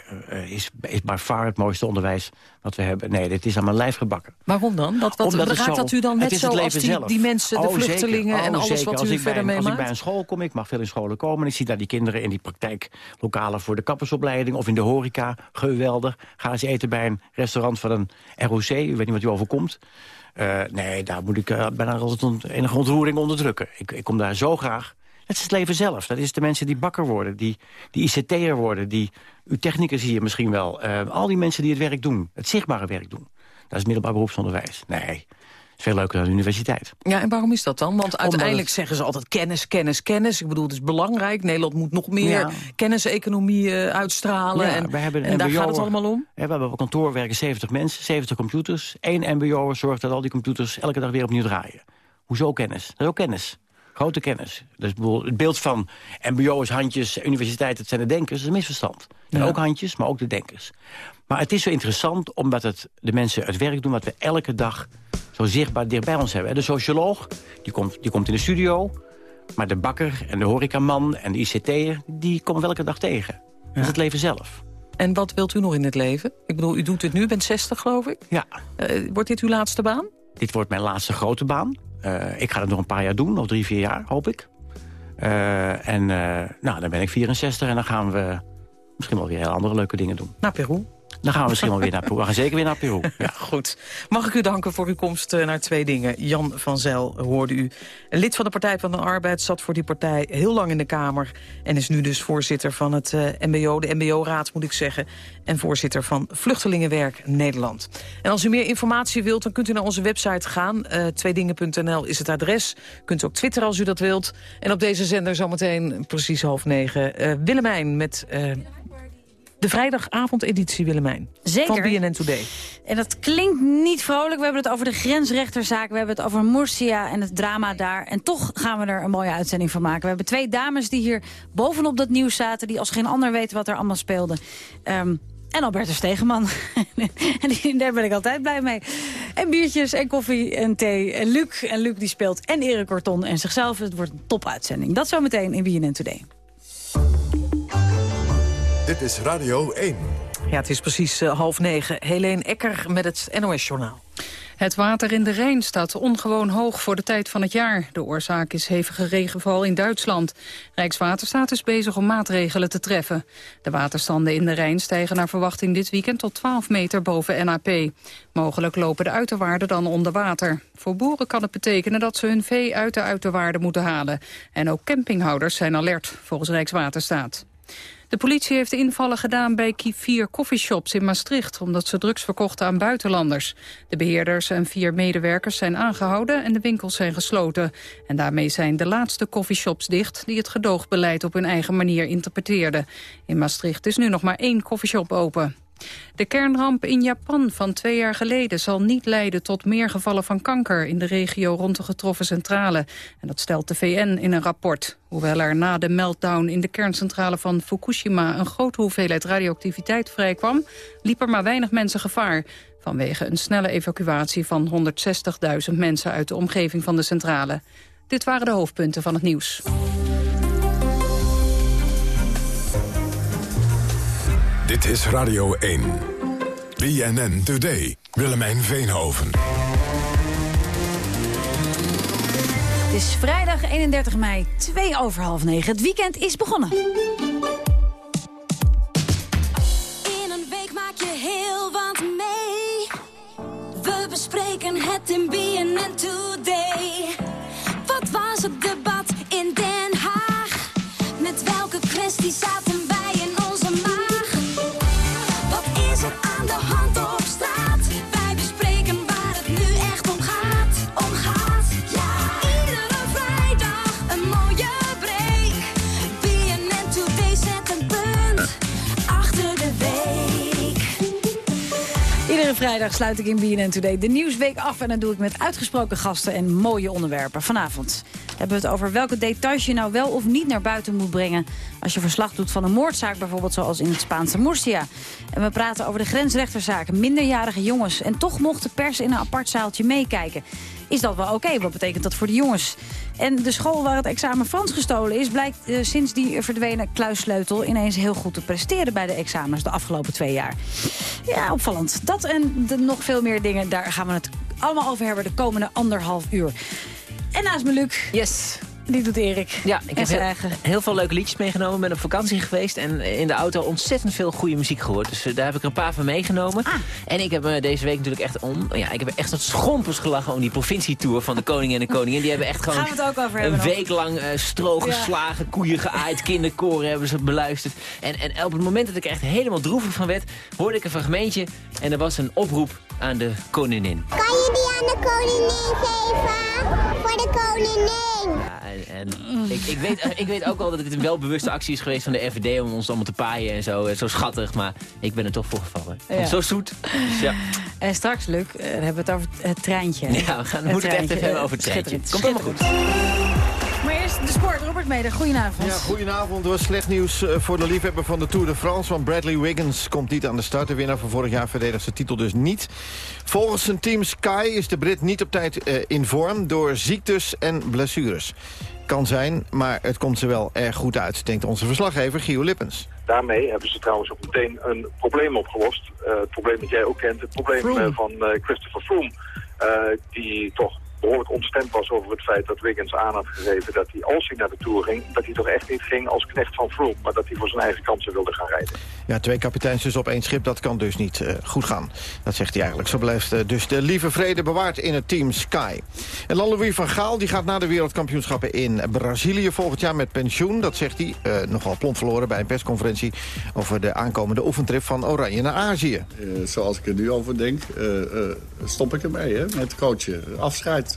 is, is by far het mooiste onderwijs wat we hebben. Nee, dit is aan mijn lijf gebakken. Waarom dan? Dat, wat, Omdat raakt zo, dat u dan net zo als die, die, mensen, de oh, vluchtelingen oh, en alles zeker. wat als u verder meemaakt? Als ik bij een school kom, ik mag veel in scholen komen... en ik zie daar die kinderen in die praktijklokalen voor de kappersopleiding... of in de horeca, geweldig. Ga eens eten bij een restaurant van een ROC, u weet niet wat u overkomt. Uh, nee, daar moet ik uh, bijna altijd enige ontroering onderdrukken. Ik, ik kom daar zo graag... Het is het leven zelf. Dat is de mensen die bakker worden, die, die ICT'er worden... die uw technicus hier misschien wel. Uh, al die mensen die het werk doen, het zichtbare werk doen. Dat is middelbaar beroepsonderwijs. Nee, is veel leuker dan de universiteit. Ja, en waarom is dat dan? Want uiteindelijk het... zeggen ze altijd kennis, kennis, kennis. Ik bedoel, het is belangrijk. Nederland moet nog meer ja. kenniseconomie uh, uitstralen. Ja, en hebben en daar gaat het allemaal om? Ja, we hebben op kantoor werken 70 mensen, 70 computers. Eén mbo'er zorgt dat al die computers elke dag weer opnieuw draaien. Hoezo kennis? Dat is ook kennis. Grote kennis. Dus het beeld van mbo's, handjes, universiteit, het zijn de denkers, dat is een misverstand. En ja. ook handjes, maar ook de denkers. Maar het is zo interessant omdat het de mensen het werk doen... wat we elke dag zo zichtbaar dicht bij ons hebben. De socioloog, die komt, die komt in de studio... maar de bakker en de horecaman en de ICT'er... die komen we elke dag tegen. Ja. Dat is het leven zelf. En wat wilt u nog in het leven? Ik bedoel, u doet het nu, u bent 60 geloof ik. Ja. Uh, wordt dit uw laatste baan? Dit wordt mijn laatste grote baan. Uh, ik ga het nog een paar jaar doen, nog drie, vier jaar, hoop ik. Uh, en uh, nou, dan ben ik 64 en dan gaan we misschien wel weer heel andere leuke dingen doen. Naar Peru? Dan gaan we misschien wel weer naar Peru. We gaan zeker weer naar Peru. Ja. Goed. Mag ik u danken voor uw komst naar twee dingen. Jan van Zijl hoorde u. Een lid van de Partij van de Arbeid zat voor die partij heel lang in de Kamer... en is nu dus voorzitter van het uh, MBO, de MBO-raad moet ik zeggen... en voorzitter van Vluchtelingenwerk Nederland. En als u meer informatie wilt, dan kunt u naar onze website gaan. Uh, tweedingen.nl is het adres. Kunt ook twitteren als u dat wilt. En op deze zender zometeen precies half negen. Uh, Willemijn met... de vrijdagavondeditie, Willemijn. Zeker. Van BNN Today. En dat klinkt niet vrolijk. We hebben het over de grensrechterzaak. We hebben het over Murcia en het drama daar. En toch gaan we er een mooie uitzending van maken. We hebben twee dames die hier bovenop dat nieuws zaten... die als geen ander weten wat er allemaal speelde. Um, en Albertus Stegeman. en daar ben ik altijd blij mee. En biertjes en koffie en thee. En Luc. En Luc die speelt en Erik Corton en zichzelf. Het wordt een topuitzending. Dat zometeen in BNN Today. Dit is Radio 1. Ja, het is precies uh, half negen. Helene Ecker met het NOS-journaal. Het water in de Rijn staat ongewoon hoog voor de tijd van het jaar. De oorzaak is hevige regenval in Duitsland. Rijkswaterstaat is bezig om maatregelen te treffen. De waterstanden in de Rijn stijgen naar verwachting dit weekend tot 12 meter boven NAP. Mogelijk lopen de uiterwaarden dan onder water. Voor boeren kan het betekenen dat ze hun vee uit de uiterwaarden moeten halen. En ook campinghouders zijn alert, volgens Rijkswaterstaat. De politie heeft invallen gedaan bij vier coffeeshops in Maastricht... omdat ze drugs verkochten aan buitenlanders. De beheerders en vier medewerkers zijn aangehouden en de winkels zijn gesloten. En daarmee zijn de laatste coffeeshops dicht... die het gedoogbeleid op hun eigen manier interpreteerden. In Maastricht is nu nog maar één coffeeshop open. De kernramp in Japan van twee jaar geleden zal niet leiden tot meer gevallen van kanker in de regio rond de getroffen centrale. En dat stelt de VN in een rapport. Hoewel er na de meltdown in de kerncentrale van Fukushima een grote hoeveelheid radioactiviteit vrijkwam, liep er maar weinig mensen gevaar. Vanwege een snelle evacuatie van 160.000 mensen uit de omgeving van de centrale. Dit waren de hoofdpunten van het nieuws. Dit is Radio 1. BNN Today. Willemijn Veenhoven. Het is vrijdag 31 mei, 2 over half 9. Het weekend is begonnen. In een week maak je heel wat mee. We bespreken het in BNN Today. Wat was het debat in Den Haag? Met welke kwestie zaten Iedere vrijdag sluit ik in BNN Today de Nieuwsweek af... en dat doe ik met uitgesproken gasten en mooie onderwerpen. Vanavond hebben we het over welke details je nou wel of niet naar buiten moet brengen... als je verslag doet van een moordzaak, bijvoorbeeld zoals in het Spaanse Murcia. En we praten over de grensrechterzaak, minderjarige jongens... en toch mocht de pers in een apart zaaltje meekijken. Is dat wel oké? Wat betekent dat voor de jongens? En de school waar het examen Frans gestolen is... blijkt eh, sinds die verdwenen kluissleutel ineens heel goed te presteren... bij de examens de afgelopen twee jaar. Ja, opvallend. Dat en nog veel meer dingen, daar gaan we het allemaal over hebben... de komende anderhalf uur. En naast me Luc. Yes. Die doet Erik. Ja, ik En heb zijn heel, eigen. heel veel leuke liedjes meegenomen. ben op vakantie geweest en in de auto ontzettend veel goede muziek gehoord. Dus eh, daar heb ik er een paar van meegenomen. Ah. En ik heb me deze week natuurlijk echt om... Ja, ik heb echt wat schompers gelachen om die provincietour van de koning en de koningin. Die hebben echt gewoon we een nog. week lang eh stro geslagen, koeien geaaid, kinderkoren hebben ze beluisterd. En, en op het moment dat ik er echt helemaal droevig van werd, hoorde ik een fragmentje. En er was een oproep aan de koningin. Kan je die aan de koningin geven? Voor de koningin. Ja, en, en ik, ik, weet, ik weet ook wel dat dit een welbewuste actie is geweest van de FVD om ons allemaal te paaien en zo. Eh, Zo schattig, maar ik ben er toch voor gevallen. Ja. Zo zoet. Dus ja. En straks, Luc, eh, hebben we het over het treintje. Ja, we gaan- we moeten het echt treintje. even hebben over het treintje. Komt helemaal schitterend. Maar eerst de sport. Robert Meder, goedenavond. Ja, goedenavond. Er was slecht nieuws eh, voor de liefhebber van de Tour de France. Want Bradley Wiggins komt niet aan de start. De winnaar van vorig jaar verdedigt zijn titel dus niet. Volgens zijn team Sky is de Brit niet op tijd eh, in vorm... door ziektes en blessures. Kan zijn, maar het komt ze wel erg goed uit... denkt onze verslaggever Gio Lippens. Daarmee hebben ze trouwens ook meteen een probleem opgelost. Eh, het probleem dat jij ook kent, het probleem van eh, Christopher Froome. eh, die toch behoorlijk ontstemd was over het feit dat Wiggins aan had gegeven dat hij, als hij naar de Tour ging, dat hij toch echt niet ging als knecht van Froome, maar dat hij voor zijn eigen kansen wilde gaan rijden. Ja, twee kapiteins dus op één schip, dat kan dus niet eh, goed gaan. Dat zegt hij eigenlijk. Zo blijft eh, dus de lieve vrede bewaard in het team Sky. En dan Louis van Gaal, die gaat na de wereldkampioenschappen in Brazilië volgend jaar met pensioen. Dat zegt hij, eh, nogal plomp verloren bij een persconferentie... over de aankomende oefentrip van Oranje naar Azië. Eh, zoals ik er nu over denk, eh, eh, stop ik ermee hè, met coachen. Afscheid.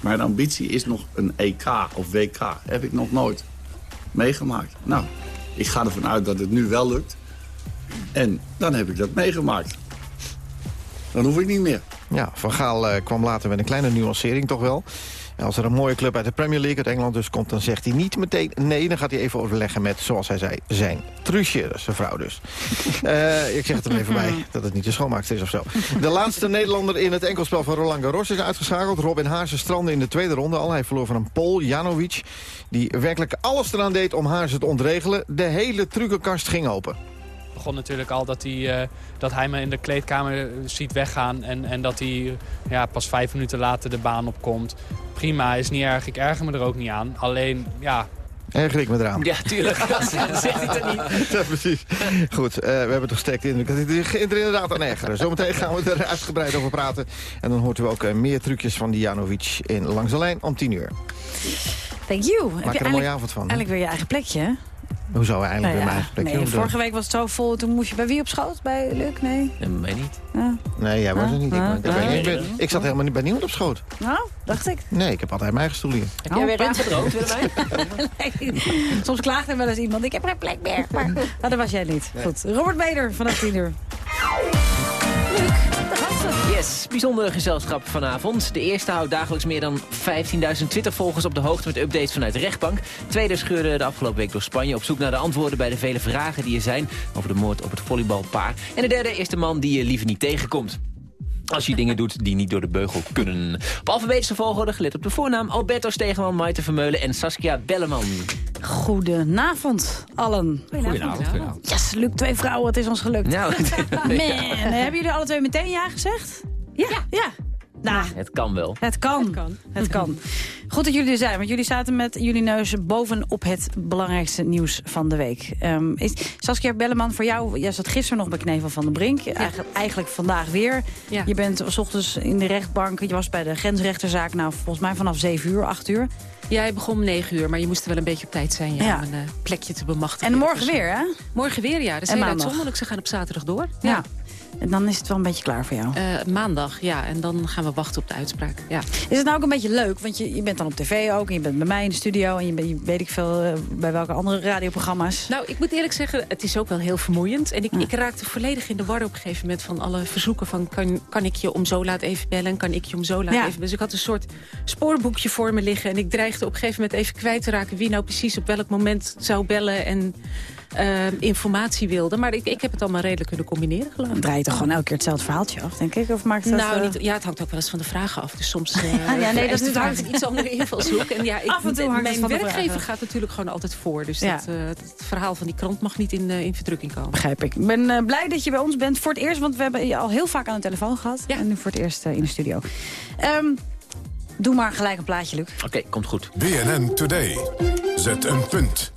Mijn ambitie is nog een EK of WK. Heb ik nog nooit meegemaakt. Nou, ik ga ervan uit dat het nu wel lukt. En dan heb ik dat meegemaakt. Dan hoef ik niet meer. Ja, Van Gaal eh, kwam later met een kleine nuancering toch wel. En als er een mooie club uit de Premier League uit Engeland dus komt... dan zegt hij niet meteen nee. Dan gaat hij even overleggen met, zoals hij zei, zijn truusje. Dat is zijn vrouw dus. Eh, ik zeg het er even bij, dat het niet de schoonmaakster is of zo. De laatste Nederlander in het enkelspel van Roland Garros is uitgeschakeld. Robin Haase strandde in de tweede ronde al. Hij verloor van een Pool, Janovic, die werkelijk alles eraan deed om Haase te ontregelen. De hele trucenkast ging open begon natuurlijk al dat hij, uh, dat hij me in de kleedkamer ziet weggaan. En, en dat hij ja, pas vijf minuten later de baan opkomt. Prima, is niet erg. Ik erger me er ook niet aan. Alleen, ja, Erger ik me eraan. Ja, tuurlijk. Dat zegt hij toch niet. Ja, precies. Goed, uh, we hebben toch sterk indruk dat er inderdaad aan ergeren. Zometeen gaan we er uitgebreid over praten. En dan hoort u ook uh, meer trucjes van Dijanovic in Langs de Lijn om 10 uur. Thank you. Maak er een mooie avond van. Eigenlijk weer je eigen plekje, hè? Hoe zou we eigenlijk nou bij ja, mij nee, Vorige week was het zo vol. Toen moest je bij wie op schoot? Bij Luc? Nee? Nee, mij niet. Ja. Nee, jij was er niet. Ah, ik, ben, ah. ik, ben- ik zat helemaal niet bij niemand op schoot. Nou, dacht ik. Nee, ik heb altijd mijn eigen stoel hier. Heb jij weer rent gedroomd, Willemijn? Nee. Soms klaagt er wel eens iemand. Ik heb geen plek meer. Maar nou, dat was jij niet. Goed. Robert Meder vanaf 10 uur. Luc. Yes, bijzonder gezelschap vanavond. De eerste houdt dagelijks meer dan 15.000 Twitter-volgers op de hoogte met updates vanuit de rechtbank. Tweede scheurde de afgelopen week door Spanje op zoek naar de antwoorden bij de vele vragen die er zijn over de moord op het volleybalpaar. En de derde is de man die je liever niet tegenkomt. Als je dingen doet die niet door de beugel kunnen. Op alfabetische volgorde gelet op de voornaam Alberto Stegeman, Maite Vermeulen en Saskia Belleman. Goedenavond, allen. Goedenavond. goedenavond. Yes, Luc, twee vrouwen, het is ons gelukt. Nou, Man, hebben jullie alle twee meteen ja gezegd? Ja. Ja. Nou, het kan wel. het kan. Het kan. Goed dat jullie er zijn, want jullie zaten met jullie neus bovenop het belangrijkste nieuws van de week. Ehm, is, Saskia Belleman, voor jou, jij zat gisteren nog bij Knevel van den Brink. Eigenlijk, eigenlijk vandaag weer. Ja. Je bent s ochtends in de rechtbank, je was bij de grensrechterzaak, nou volgens mij vanaf 7 uur, 8 uur. Jij begon om 9 uur, maar je moest er wel een beetje op tijd zijn ja, Ja. om een eh, plekje te bemachtigen. En morgen weer, hè? Morgen weer, ja. Dat is En heel maandag. uitzonderlijk. Ze gaan op zaterdag door. Ja. En dan is het wel een beetje klaar voor jou. Eh, maandag, ja. En dan gaan we wachten op de uitspraak. Ja. Is het nou ook een beetje leuk? Want je, je bent dan op tv ook. En je bent bij mij in de studio. En je bent, je weet ik veel eh, bij welke andere radioprogramma's. Nou, ik moet eerlijk zeggen, het is ook wel heel vermoeiend. En ik, ik raakte volledig in de war op een gegeven moment... van alle verzoeken van kan, kan ik je om zo laat even bellen... en kan ik je om zo laat Ja. even bellen. Dus ik had een soort spoorboekje voor me liggen... en ik dreigde op een gegeven moment even kwijt te raken... wie nou precies op welk moment zou bellen en eh, informatie wilde. Maar ik, ik heb het allemaal redelijk kunnen combineren, geloof ik. Dan draai je toch gewoon elke keer hetzelfde verhaaltje af, denk ik? Of maakt dat... Nou, eh, niet, ja, het hangt ook wel eens van de vragen af. Dus soms eh ja, nee, dat is een iets andere invalshoek. En ja, ik, Af en toe hangt het mijn van de werkgever vragen. gaat natuurlijk gewoon altijd voor. Dus Ja. dat, eh, het verhaal van die krant mag niet in, eh, in verdrukking komen. Begrijp ik. Ik ben eh, blij dat je bij ons bent voor het eerst. Want we hebben je al heel vaak aan de telefoon gehad. En nu voor het eerst eh, in de studio. Ehm, doe maar gelijk een plaatje, Luc. Oké, komt goed. BNN Today. Zet een punt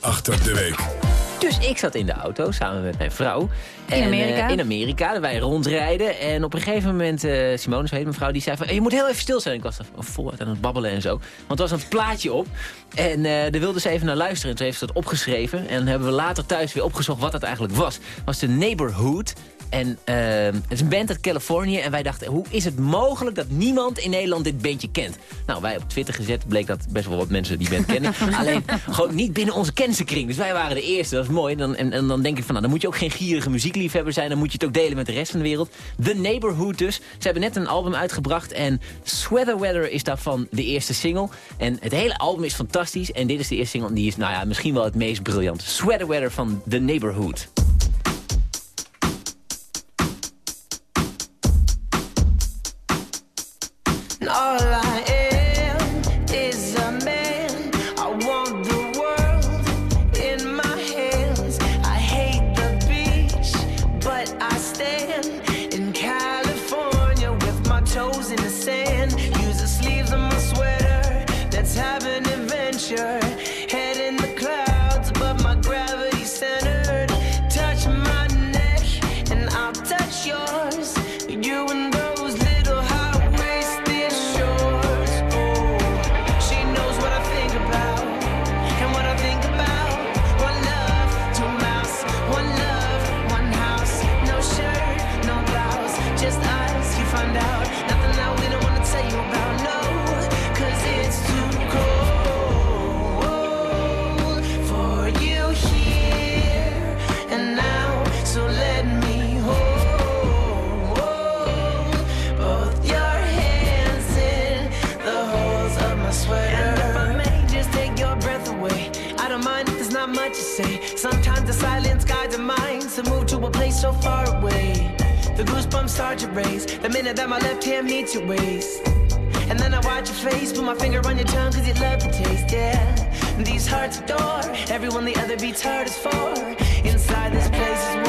achter de week. Dus ik zat in de auto samen met mijn vrouw. En, Amerika? eh, in Amerika, wij rondrijden. En op een gegeven moment, eh Simone, zo heet mijn vrouw, die zei van... "Hey, je moet heel even stil zijn. Ik was er voluit aan het babbelen en zo. Want er was een plaatje op. En eh daar wilde ze even naar luisteren. En toen heeft ze dat opgeschreven. En dan hebben we later thuis weer opgezocht wat het eigenlijk was. Het was de Neighborhood. En eh, het is een band uit Californië. En wij dachten, hoe is het mogelijk dat niemand in Nederland dit bandje kent? Nou, wij op Twitter gezet, bleek dat best wel wat mensen die band kennen. Alleen gewoon niet binnen onze kenniskring. Dus wij waren de eerste, dat is mooi. Dan, en, en dan denk ik van, nou, dan moet je ook geen gierige muziekliefhebber zijn. Dan moet je het ook delen met de rest van de wereld. The Neighborhood dus. Ze hebben net een album uitgebracht. En Sweater Weather is daarvan de eerste single. En het hele album is fantastisch. En dit is de eerste single. En die is, nou ja, misschien wel het meest briljant. Sweater Weather van The Neighborhood. Say. Sometimes the silence guides our minds to move to a place so far away. The goosebumps start to raise the minute that my left hand meets your waist. And then I watch your face, put my finger on your tongue, cause you love the taste, yeah. These hearts adore everyone the other beats hardest for. Inside this place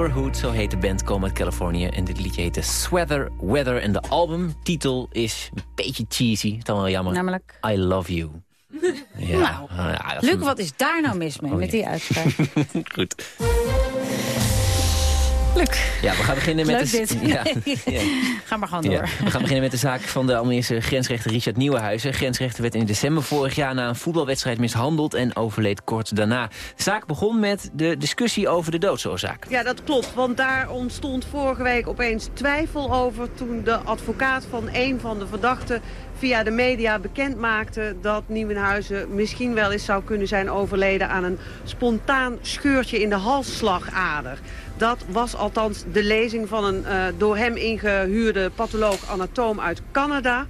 Neighborhood, zo heet de band, komen uit Californië. En dit liedje heet Sweater Weather. En de albumtitel is een beetje cheesy. Is wel jammer. Namelijk? I Love You. Ja. Nou, Ah, ja, Luc, wat is daar nou mis mee, met die uitspraak? Goed. Ja, we gaan beginnen met... Leuk de, dit. Ja, ja. Ga maar gewoon door. Ja, we gaan beginnen met de zaak van de Almeerse grensrechter Richard Nieuwenhuizen. Grensrechter werd in december vorig jaar na een voetbalwedstrijd mishandeld en overleed kort daarna. De zaak begon met de discussie over de doodsoorzaak. Ja, dat klopt, want daar ontstond vorige week opeens twijfel over... toen de advocaat van een van de verdachten via de media bekend maakte... dat Nieuwenhuizen misschien wel eens zou kunnen zijn overleden... aan een spontaan scheurtje in de halsslagader. Dat was althans de lezing van een eh, door hem ingehuurde patholoog-anatoom uit Canada...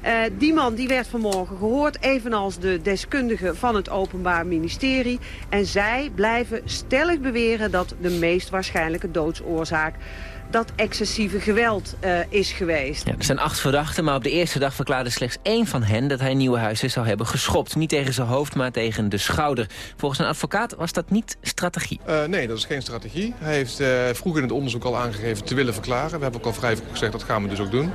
Eh, die man die werd vanmorgen gehoord, evenals de deskundigen van het Openbaar Ministerie. En zij blijven stellig beweren dat de meest waarschijnlijke doodsoorzaak dat excessieve geweld eh, is geweest. Ja, er zijn acht verdachten, maar op de eerste dag verklaarde slechts één van hen... dat hij Nieuwenhuizen zou hebben geschopt. Niet tegen zijn hoofd, maar tegen de schouder. Volgens een advocaat was dat niet strategie. Uh, nee, dat is geen strategie. Hij heeft uh, vroeger in het onderzoek al aangegeven te willen verklaren. We hebben ook al vrij gezegd, dat gaan we dus ook doen.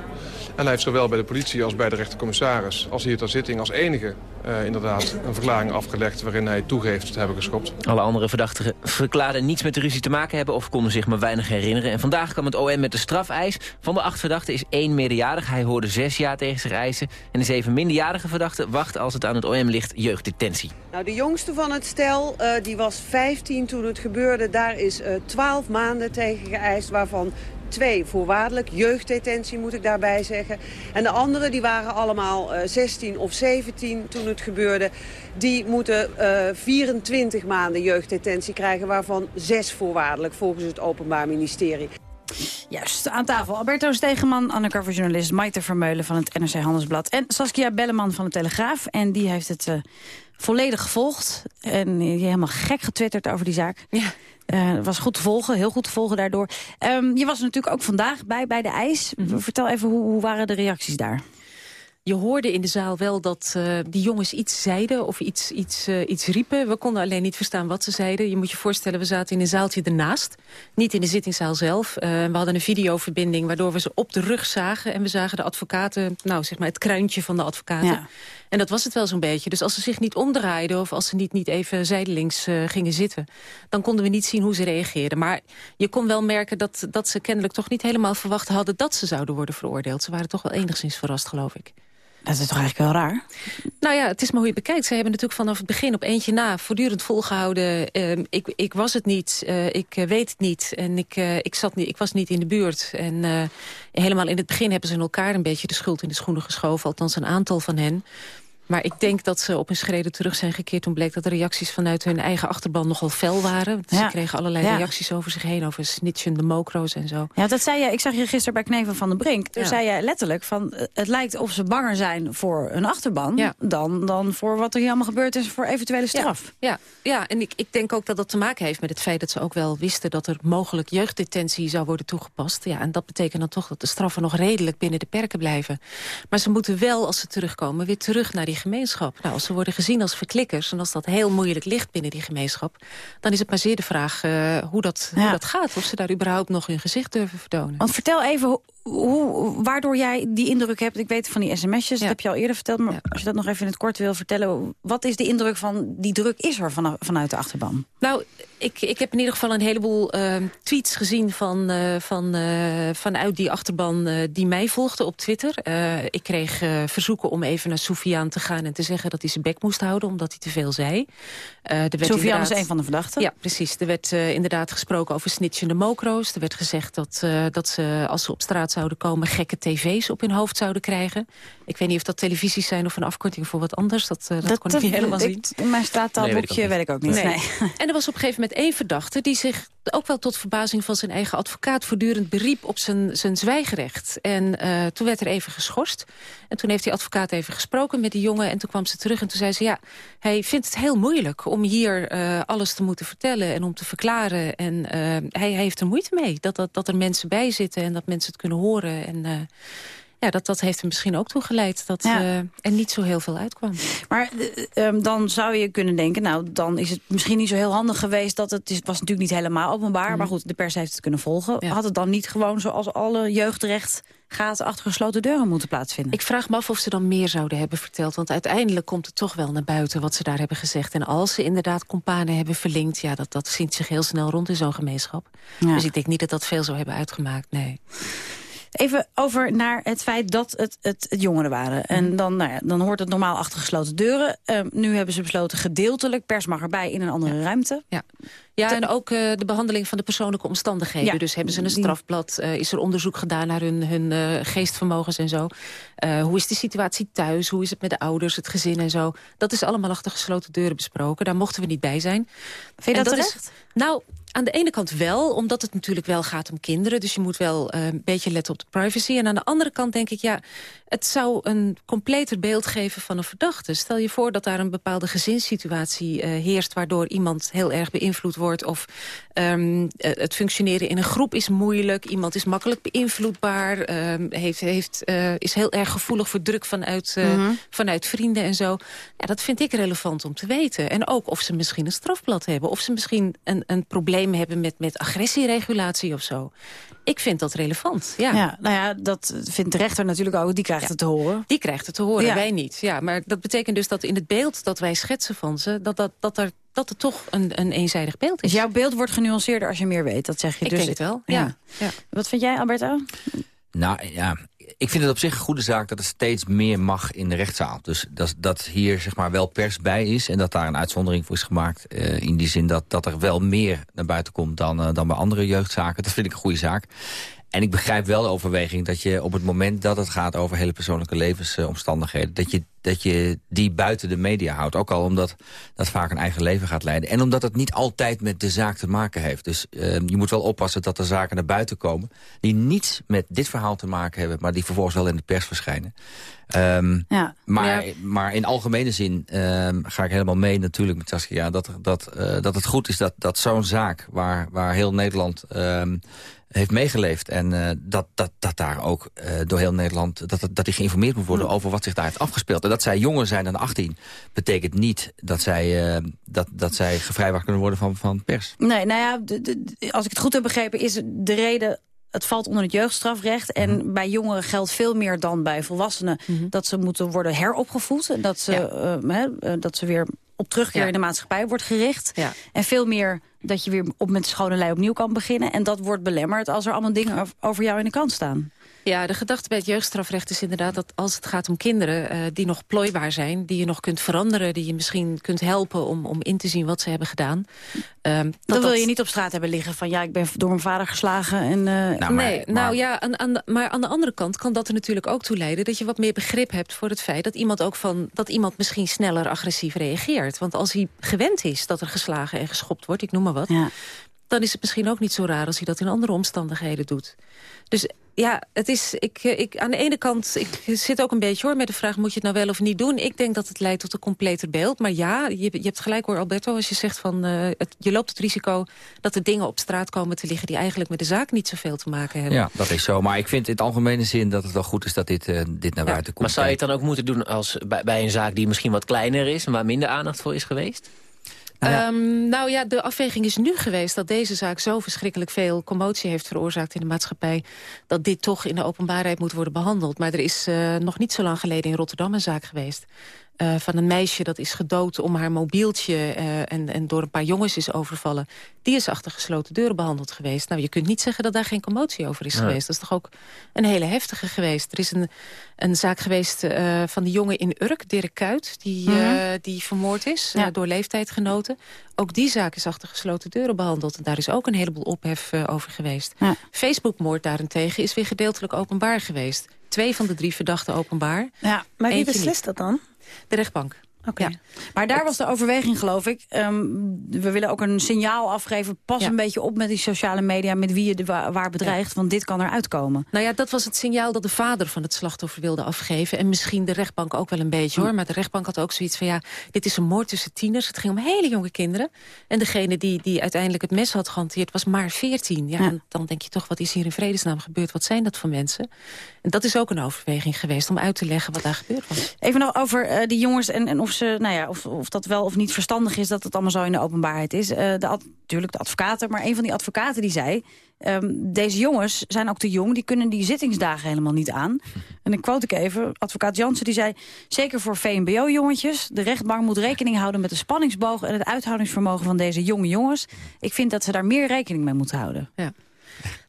En hij heeft zowel bij de politie als bij de rechtercommissaris... als hier ter zitting als enige uh, inderdaad een verklaring afgelegd... waarin hij toegeeft te hebben geschopt. Alle andere verdachten verklaarden niets met de ruzie te maken hebben... of konden zich maar weinig herinneren. En vandaag kwam het OM met de strafeis. Van de acht verdachten is één meerderjarig. Hij hoorde zes jaar tegen zich eisen. En de zeven minderjarige verdachten wachten als het aan het OM ligt jeugddetentie. Nou, de jongste van het stel, uh, die was 15 toen het gebeurde. Daar is uh, 12 maanden tegen geëist, waarvan twee voorwaardelijk. Jeugddetentie moet ik daarbij zeggen. En de anderen die waren allemaal uh, 16 of 17 toen het gebeurde. Die moeten uh, 24 maanden jeugddetentie krijgen... waarvan zes voorwaardelijk volgens het Openbaar Ministerie. Juist, aan tafel Alberto Stegeman, undercover-journalist Maite Vermeulen van het NRC Handelsblad... en Saskia Belleman van de Telegraaf. En die heeft het uh, volledig gevolgd en je helemaal gek getwitterd over die zaak. Ja. Uh, was goed te volgen, heel goed te volgen daardoor. Um, je was natuurlijk ook vandaag bij, bij de IJs. Mm -hmm. Vertel even, hoe, hoe waren de reacties daar? je hoorde in de zaal wel dat uh, die jongens iets zeiden of iets, iets, uh, iets riepen. We konden alleen niet verstaan wat ze zeiden. Je moet je voorstellen, we zaten in een zaaltje ernaast. Niet in de zittingszaal zelf. Uh, we hadden een videoverbinding waardoor we ze op de rug zagen. En we zagen de advocaten, nou zeg maar het kruintje van de advocaten. Ja. En dat was het wel zo'n beetje. Dus als ze zich niet omdraaiden of als ze niet, niet even zijdelings uh, gingen zitten... dan konden we niet zien hoe ze reageerden. Maar je kon wel merken dat, dat ze kennelijk toch niet helemaal verwacht hadden... dat ze zouden worden veroordeeld. Ze waren toch wel enigszins verrast, geloof ik. Dat is toch eigenlijk wel raar? Nou ja, het is maar hoe je bekijkt. Ze hebben natuurlijk vanaf het begin op eentje na voortdurend volgehouden. Uh, ik, ik was het niet, uh, ik weet het niet en ik, uh, ik, zat niet, ik was niet in de buurt. En helemaal in het begin hebben ze in elkaar een beetje de schuld in de schoenen geschoven. Althans een aantal van hen. Maar ik denk dat ze op een schreden terug zijn gekeerd... toen bleek dat de reacties vanuit hun eigen achterban nogal fel waren. Ja. Ze kregen allerlei ja. reacties over zich heen, over snitchende mokro's en zo. Ja, dat zei je. Ik zag je gisteren bij Knevel van de Brink. Toen ja. zei je letterlijk van... het lijkt of ze banger zijn voor een achterban... Dan, dan voor wat er hier allemaal gebeurd is voor eventuele straf. Ja, ja. en ik, ik denk ook dat dat te maken heeft met het feit... dat ze ook wel wisten dat er mogelijk jeugddetentie zou worden toegepast. Ja, en dat betekent dan toch dat de straffen nog redelijk binnen de perken blijven. Maar ze moeten wel, als ze terugkomen, weer terug naar die gemeenschap. Nou, als ze worden gezien als verklikkers... en als dat heel moeilijk ligt binnen die gemeenschap... dan is het maar zeer de vraag uh, hoe, dat, ja. hoe dat gaat. Of ze daar überhaupt nog hun gezicht durven vertonen. Want vertel even hoe, waardoor jij die indruk hebt. Ik weet van die sms'jes, dat heb je al eerder verteld. Maar als je dat nog even in het kort wil vertellen... wat is de indruk van die druk is er van, vanuit de achterban? Nou, ik, ik heb in ieder geval een heleboel uh, tweets gezien... Van, uh, van, uh, vanuit die achterban die mij volgde op Twitter. ik kreeg verzoeken om even naar Soufiane te gaan... en te zeggen dat hij zijn bek moest houden, omdat hij te veel zei. Soufiane is een van de verdachten? Ja, precies. Er werd inderdaad gesproken over snitchende mokro's. Er werd gezegd dat, dat ze, als ze op straat zouden komen... gekke tv's op hun hoofd zouden krijgen. Ik weet niet of dat televisies zijn of een afkorting voor wat anders. Dat, uh, dat, dat kon ik niet helemaal ik, zien. In mijn straattaalboekje nee, weet ik ook niet. Nee. Nee. En er was op een gegeven moment één verdachte... die zich ook wel tot verbazing van zijn eigen advocaat... voortdurend beriep op zijn, zijn zwijgerecht. En uh, toen werd er even geschorst. En toen heeft die advocaat even gesproken met die jongen... en toen kwam ze terug en toen zei ze... ja, hij vindt het heel moeilijk om hier uh, alles te moeten vertellen... en om te verklaren. En uh, hij, hij heeft er moeite mee dat, dat, dat er mensen bij zitten... en dat mensen het kunnen horen. En ja, dat, dat heeft er misschien ook toe geleid dat ja. uh, er niet zo heel veel uitkwam. Maar uh, um, dan zou je kunnen denken, nou, dan is het misschien niet zo heel handig geweest... dat het is, was natuurlijk niet helemaal openbaar, mm. maar goed, de pers heeft het kunnen volgen. Ja. Had het dan niet gewoon zoals alle jeugdrecht gaat achter gesloten deuren moeten plaatsvinden? Ik vraag me af of ze dan meer zouden hebben verteld. Want uiteindelijk komt het toch wel naar buiten wat ze daar hebben gezegd. En als ze inderdaad companen hebben verlinkt... ja, dat, dat ziet zich heel snel rond in zo'n gemeenschap. Ja. Dus ik denk niet dat dat veel zou hebben uitgemaakt, nee. Even over naar het feit dat het, het, het jongeren waren. En dan, nou ja, dan hoort het normaal achter gesloten deuren. Uh, nu hebben ze besloten gedeeltelijk. Pers mag erbij in een andere ja. ruimte. Ja. Ja, en ook uh, de behandeling van de persoonlijke omstandigheden. Ja. Dus hebben ze een strafblad, uh, is er onderzoek gedaan naar hun, hun uh, geestvermogens en zo. hoe is de situatie thuis, hoe is het met de ouders, het gezin en zo. Dat is allemaal achter gesloten deuren besproken. Daar mochten we niet bij zijn. Vind je dat, dat terecht? Is, nou, aan de ene kant wel, omdat het natuurlijk wel gaat om kinderen. Dus je moet wel uh, een beetje letten op de privacy. En aan de andere kant denk ik, ja, het zou een completer beeld geven van een verdachte. Stel je voor dat daar een bepaalde gezinssituatie uh, heerst... waardoor iemand heel erg beïnvloed wordt. Of um, het functioneren in een groep is moeilijk. Iemand is makkelijk beïnvloedbaar. Um, heeft, heeft, uh, is heel erg gevoelig voor druk vanuit, mm -hmm. vanuit vrienden en zo. Ja, dat vind ik relevant om te weten. En ook of ze misschien een strafblad hebben. Of ze misschien een, een probleem hebben met, met agressieregulatie of zo. Ik vind dat relevant, ja. ja. Nou ja, dat vindt de rechter natuurlijk ook. Die krijgt ja. het te horen. Die krijgt het te horen, ja. wij niet. Ja, maar dat betekent dus dat in het beeld dat wij schetsen van ze... dat, dat, dat, er, dat het toch een, een eenzijdig beeld is. Dus jouw beeld wordt genuanceerder als je meer weet, dat zeg je Ik dus. denk het wel, ja. ja. Wat vind jij, Alberto? Nou ja, ik vind het op zich een goede zaak dat er steeds meer mag in de rechtszaal. Dus dat, dat hier zeg maar wel pers bij is en dat daar een uitzondering voor is gemaakt. Uh, in die zin dat, dat er wel meer naar buiten komt dan, uh, dan bij andere jeugdzaken. Dat vind ik een goede zaak. En ik begrijp wel de overweging dat je op het moment dat het gaat over hele persoonlijke levensomstandigheden... dat je dat je die buiten de media houdt. Ook al omdat dat vaak een eigen leven gaat leiden. En omdat het niet altijd met de zaak te maken heeft. Dus uh, je moet wel oppassen dat er zaken naar buiten komen... die niets met dit verhaal te maken hebben... maar die vervolgens wel in de pers verschijnen. Um, ja, maar, ja. maar in algemene zin um, ga ik helemaal mee natuurlijk met Saskia... dat, dat, uh, dat het goed is dat, dat zo'n zaak waar, waar heel Nederland... Um, heeft meegeleefd. En uh, dat, dat, dat daar ook uh, door heel Nederland... Dat, dat die geïnformeerd moet worden over wat zich daar heeft afgespeeld. En dat zij jonger zijn dan 18... betekent niet dat zij, uh, dat, dat zij gevrijwaard kunnen worden van, van pers. Nee, nou ja, de, de, als ik het goed heb begrepen... is de reden het valt onder het jeugdstrafrecht. En mm -hmm. bij jongeren geldt veel meer dan bij volwassenen... Mm -hmm. dat ze moeten worden heropgevoed. En dat ze, ja. uh, he, dat ze weer op terugkeer ja. in de maatschappij wordt gericht. Ja. En veel meer dat je weer op met schone lei opnieuw kan beginnen. En dat wordt belemmerd als er allemaal dingen over jou in de kant staan. Ja, de gedachte bij het jeugdstrafrecht is inderdaad dat als het gaat om kinderen... Uh, die nog plooibaar zijn, die je nog kunt veranderen... die je misschien kunt helpen om, om in te zien wat ze hebben gedaan. Um, dat Dan wil dat... je niet op straat hebben liggen van... ja, ik ben door mijn vader geslagen en... Uh... Nou, maar, nee, maar... nou ja, aan, aan de, maar aan de andere kant kan dat er natuurlijk ook toe leiden... dat je wat meer begrip hebt voor het feit dat iemand, ook van, dat iemand misschien sneller agressief reageert. Want als hij gewend is dat er geslagen en geschopt wordt, ik noem maar wat... Ja dan is het misschien ook niet zo raar als hij dat in andere omstandigheden doet. Dus ja, het is, ik, ik, aan de ene kant, ik zit ook een beetje hoor met de vraag... moet je het nou wel of niet doen? Ik denk dat het leidt tot een completer beeld. Maar ja, je, je hebt gelijk hoor Alberto als je zegt van... Uh, het, je loopt het risico dat er dingen op straat komen te liggen... die eigenlijk met de zaak niet zoveel te maken hebben. Ja, dat is zo. Maar ik vind in het algemene zin dat het wel goed is dat dit, uh, dit naar ja, buiten komt. Maar zou je het dan ook moeten doen als bij, bij een zaak die misschien wat kleiner is... en waar minder aandacht voor is geweest? Ja. Um, nou ja, de afweging is nu geweest dat deze zaak zo verschrikkelijk veel commotie heeft veroorzaakt in de maatschappij. Dat dit toch in de openbaarheid moet worden behandeld. Maar er is uh, nog niet zo lang geleden in Rotterdam een zaak geweest. Uh, van een meisje dat is gedood om haar mobieltje uh, en, en door een paar jongens is overvallen. Die is achter gesloten deuren behandeld geweest. Nou, je kunt niet zeggen dat daar geen commotie over is geweest. Dat is toch ook een hele heftige geweest. Er is een, een zaak geweest uh, van die jongen in Urk, Dirk Kuyt, die, mm -hmm. die vermoord is ja. door leeftijdgenoten. Ook die zaak is achter gesloten deuren behandeld. En daar is ook een heleboel ophef over geweest. Ja. Facebookmoord daarentegen is weer gedeeltelijk openbaar geweest. Twee van de drie verdachten openbaar. Ja, maar wie beslist dat dan? De rechtbank. Oké. Okay. Ja. Maar daar was de overweging, geloof ik. Um, we willen ook een signaal afgeven. Pas ja. een beetje op met die sociale media... met wie je de wa waar bedreigt, ja. want dit kan eruit komen. Nou ja, dat was het signaal dat de vader van het slachtoffer wilde afgeven. En misschien de rechtbank ook wel een beetje, hoor. Maar de rechtbank had ook zoiets van... ja, dit is een moord tussen tieners. Het ging om hele jonge kinderen. En degene die, die uiteindelijk het mes had gehanteerd... was maar veertien. Ja, en dan denk je toch, wat is hier in vredesnaam gebeurd? Wat zijn dat voor mensen? En dat is ook een overweging geweest om uit te leggen wat daar gebeurd was. Even nog over uh, die jongens en, en of nou ja, of, of dat wel of niet verstandig is dat het allemaal zo in de openbaarheid is. Uh, de, natuurlijk de advocaten, maar een van die advocaten die zei... Um, deze jongens zijn ook te jong, die kunnen die zittingsdagen helemaal niet aan. En dan quote ik even, advocaat Jansen die zei... zeker voor VMBO-jongetjes, de rechtbank moet rekening houden... met de spanningsboog en het uithoudingsvermogen van deze jonge jongens. Ik vind dat ze daar meer rekening mee moeten houden. Ja.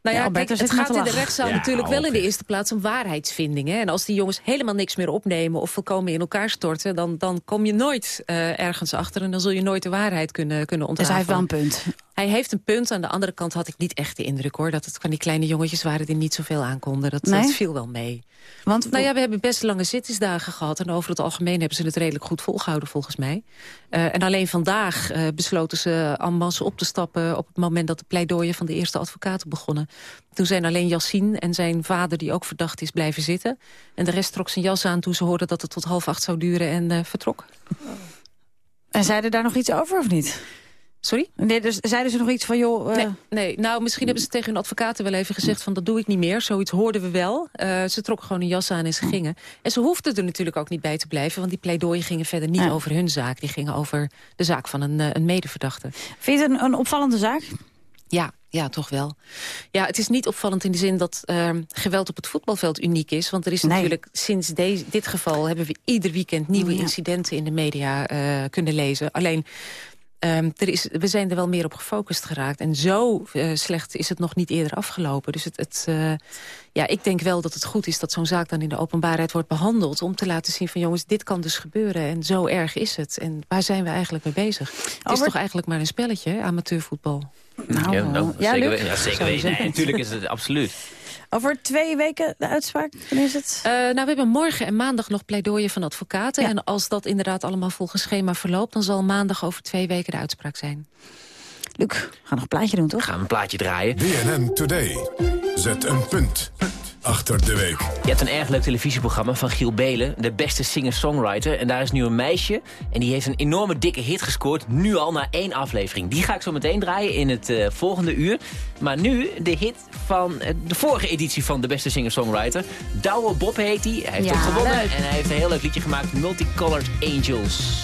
Nou ja, ja kijk, het gaat in de rechtszaal ja, natuurlijk wel in de eerste plaats om waarheidsvinding. Hè? En als die jongens helemaal niks meer opnemen of volkomen in elkaar storten... dan, dan kom je nooit uh, ergens achter en dan zul je nooit de waarheid kunnen, kunnen ontrafelen. Dus hij heeft wel een punt. Hij heeft een punt. Aan de andere kant had ik niet echt de indruk hoor... dat het van die kleine jongetjes waren die niet zoveel aankonden. Dat, nee? dat viel wel mee. Want, nou ja, we hebben best lange zittingsdagen gehad... en over het algemeen hebben ze het redelijk goed volgehouden volgens mij. Uh, en alleen vandaag uh, besloten ze en masse op te stappen... op het moment dat de pleidooien van de eerste advocaten begonnen. Toen zijn alleen Yassine en zijn vader, die ook verdacht is, blijven zitten. En de rest trok zijn jas aan toen ze hoorden dat het tot half acht zou duren en uh, vertrok. En zeiden daar nog iets over of niet? Sorry? Nee, dus zeiden ze nog iets van, joh... Uh... Nee, nee, nou misschien hebben ze tegen hun advocaten wel even gezegd van dat doe ik niet meer. Zoiets hoorden we wel. Uh, ze trokken gewoon een jas aan en ze gingen. En ze hoefden er natuurlijk ook niet bij te blijven, want die pleidooien gingen verder niet ja. over hun zaak. Die gingen over de zaak van een, een medeverdachte. Vind je het een, een opvallende zaak? Ja, ja, toch wel. Ja, het is niet opvallend in de zin dat uh, geweld op het voetbalveld uniek is. Want er is nee. natuurlijk sinds deze, dit geval... hebben we ieder weekend nieuwe ja. incidenten in de media uh, kunnen lezen. Alleen, um, er is, we zijn er wel meer op gefocust geraakt. En zo uh, slecht is het nog niet eerder afgelopen. Dus het, het, uh, ja, ik denk wel dat het goed is dat zo'n zaak dan in de openbaarheid wordt behandeld. Om te laten zien van jongens, dit kan dus gebeuren. En zo erg is het. En waar zijn we eigenlijk mee bezig? Het is toch eigenlijk maar een spelletje, amateurvoetbal. Nou, ja, nou, ja, zeker Luc? weten. Ja, zeker Zou je weten. Nee, natuurlijk is het absoluut. Over twee weken de uitspraak, wanneer is het? Eh, nou, we hebben morgen en maandag nog pleidooien van advocaten. En als dat inderdaad allemaal volgens schema verloopt... dan zal maandag over twee weken de uitspraak zijn. Luc, we gaan nog een plaatje doen, toch? Gaan we een plaatje draaien. BNN Today. Zet een punt achter de week. Je hebt een erg leuk televisieprogramma van Giel Belen, de beste singer-songwriter. En daar is nu een meisje en die heeft een enorme dikke hit gescoord. Nu al na één aflevering. Die ga ik zo meteen draaien in het eh, volgende uur. Maar nu de hit van eh, de vorige editie van de beste singer-songwriter. Douwe Bob heet hij. Hij heeft Ja, ook gewonnen leuk. en hij heeft een heel leuk liedje gemaakt. Multicolored Angels.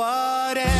What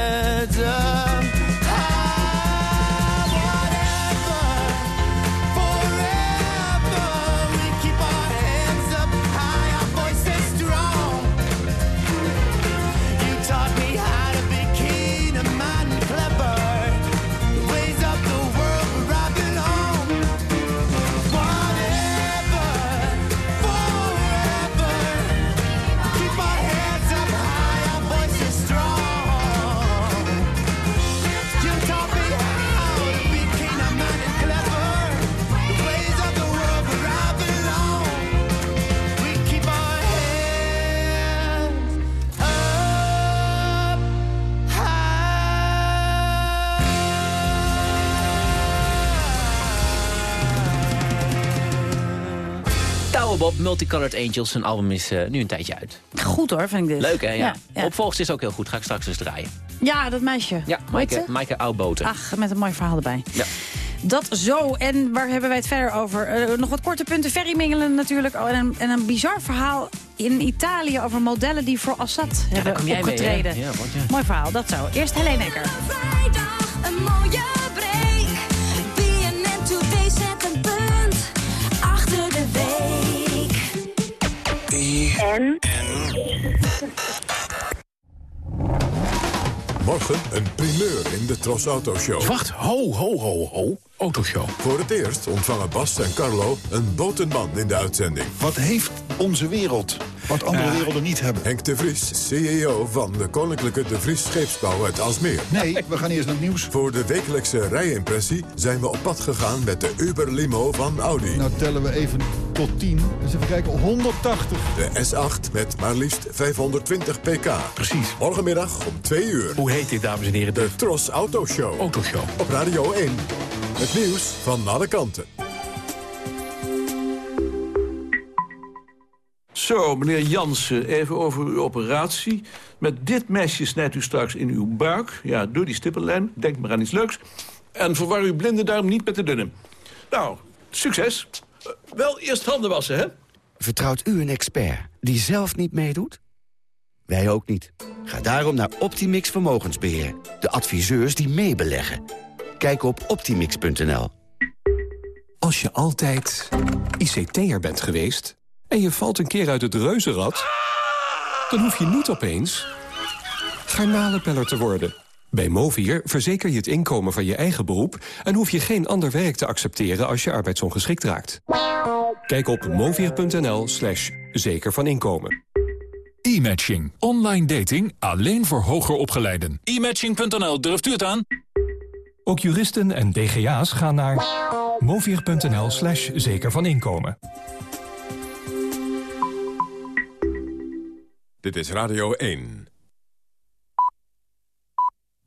Bob, Multicolored Angels. Zijn album is eh, nu een tijdje uit. Goed hoor, vind ik dit. Leuk hè, ja. Ja, ja. Opvolgst is ook heel goed. Ga ik straks eens draaien. Ja, dat meisje. Ja, Maaike? Maaike Oudboten. Ach, met een mooi verhaal erbij. Ja. Dat zo. En waar hebben wij het verder over? Eh, nog wat korte punten. Ferrymingelen natuurlijk. Oh, en, een, en een bizar verhaal in Italië over modellen die voor Assad hebben kom jij mee, opgetreden. Ja, wat, ja. Mooi verhaal, dat zo. Eerst Helene Ecker. Vrijdag een mooie En? Morgen een primeur in de Tros Auto Show. Wacht, ho, ho, ho, ho. Autoshow. Voor het eerst ontvangen Bas en Carlo een botenman in de uitzending. Wat heeft onze wereld wat andere Ja. werelden niet hebben? Henk de Vries, CEO van de Koninklijke de Vries Scheepsbouw uit Alsmeer. Nee, we gaan eerst naar het nieuws. Voor de wekelijkse rijimpressie zijn we op pad gegaan met de Uber Limo van Audi. Nou tellen we even tot 10. Dus even kijken, 180. De S8 met maar liefst 520 pk. Precies. Morgenmiddag om 2 uur. Hoe heet dit, dames en heren? De Tros Auto Show. Autoshow. Op Radio 1. Het nieuws van alle kanten. Zo, meneer Jansen, even over uw operatie. Met dit mesje snijdt u straks in uw buik. Ja, door die stippenlijn. Denk maar aan iets leuks. En verwar uw blinde darm niet met de dunne. Nou, succes. Eh, wel eerst handen wassen, hè? Vertrouwt u een expert die zelf niet meedoet? Wij ook niet. Ga daarom naar Optimix Vermogensbeheer. De adviseurs die meebeleggen. Kijk op optimix.nl. Als je altijd ICT'er bent geweest en je valt een keer uit het reuzenrad... dan hoef je niet opeens garnalenpeller te worden. Bij Movier verzeker je het inkomen van je eigen beroep... en hoef je geen ander werk te accepteren als je arbeidsongeschikt raakt. Kijk op movier.nl slash zeker van inkomen. E-matching. Online dating alleen voor hoger opgeleiden. E-matching.nl, durft u het aan? Ook juristen en DGA's gaan naar movier.nl slash zeker van inkomen. Dit is Radio 1.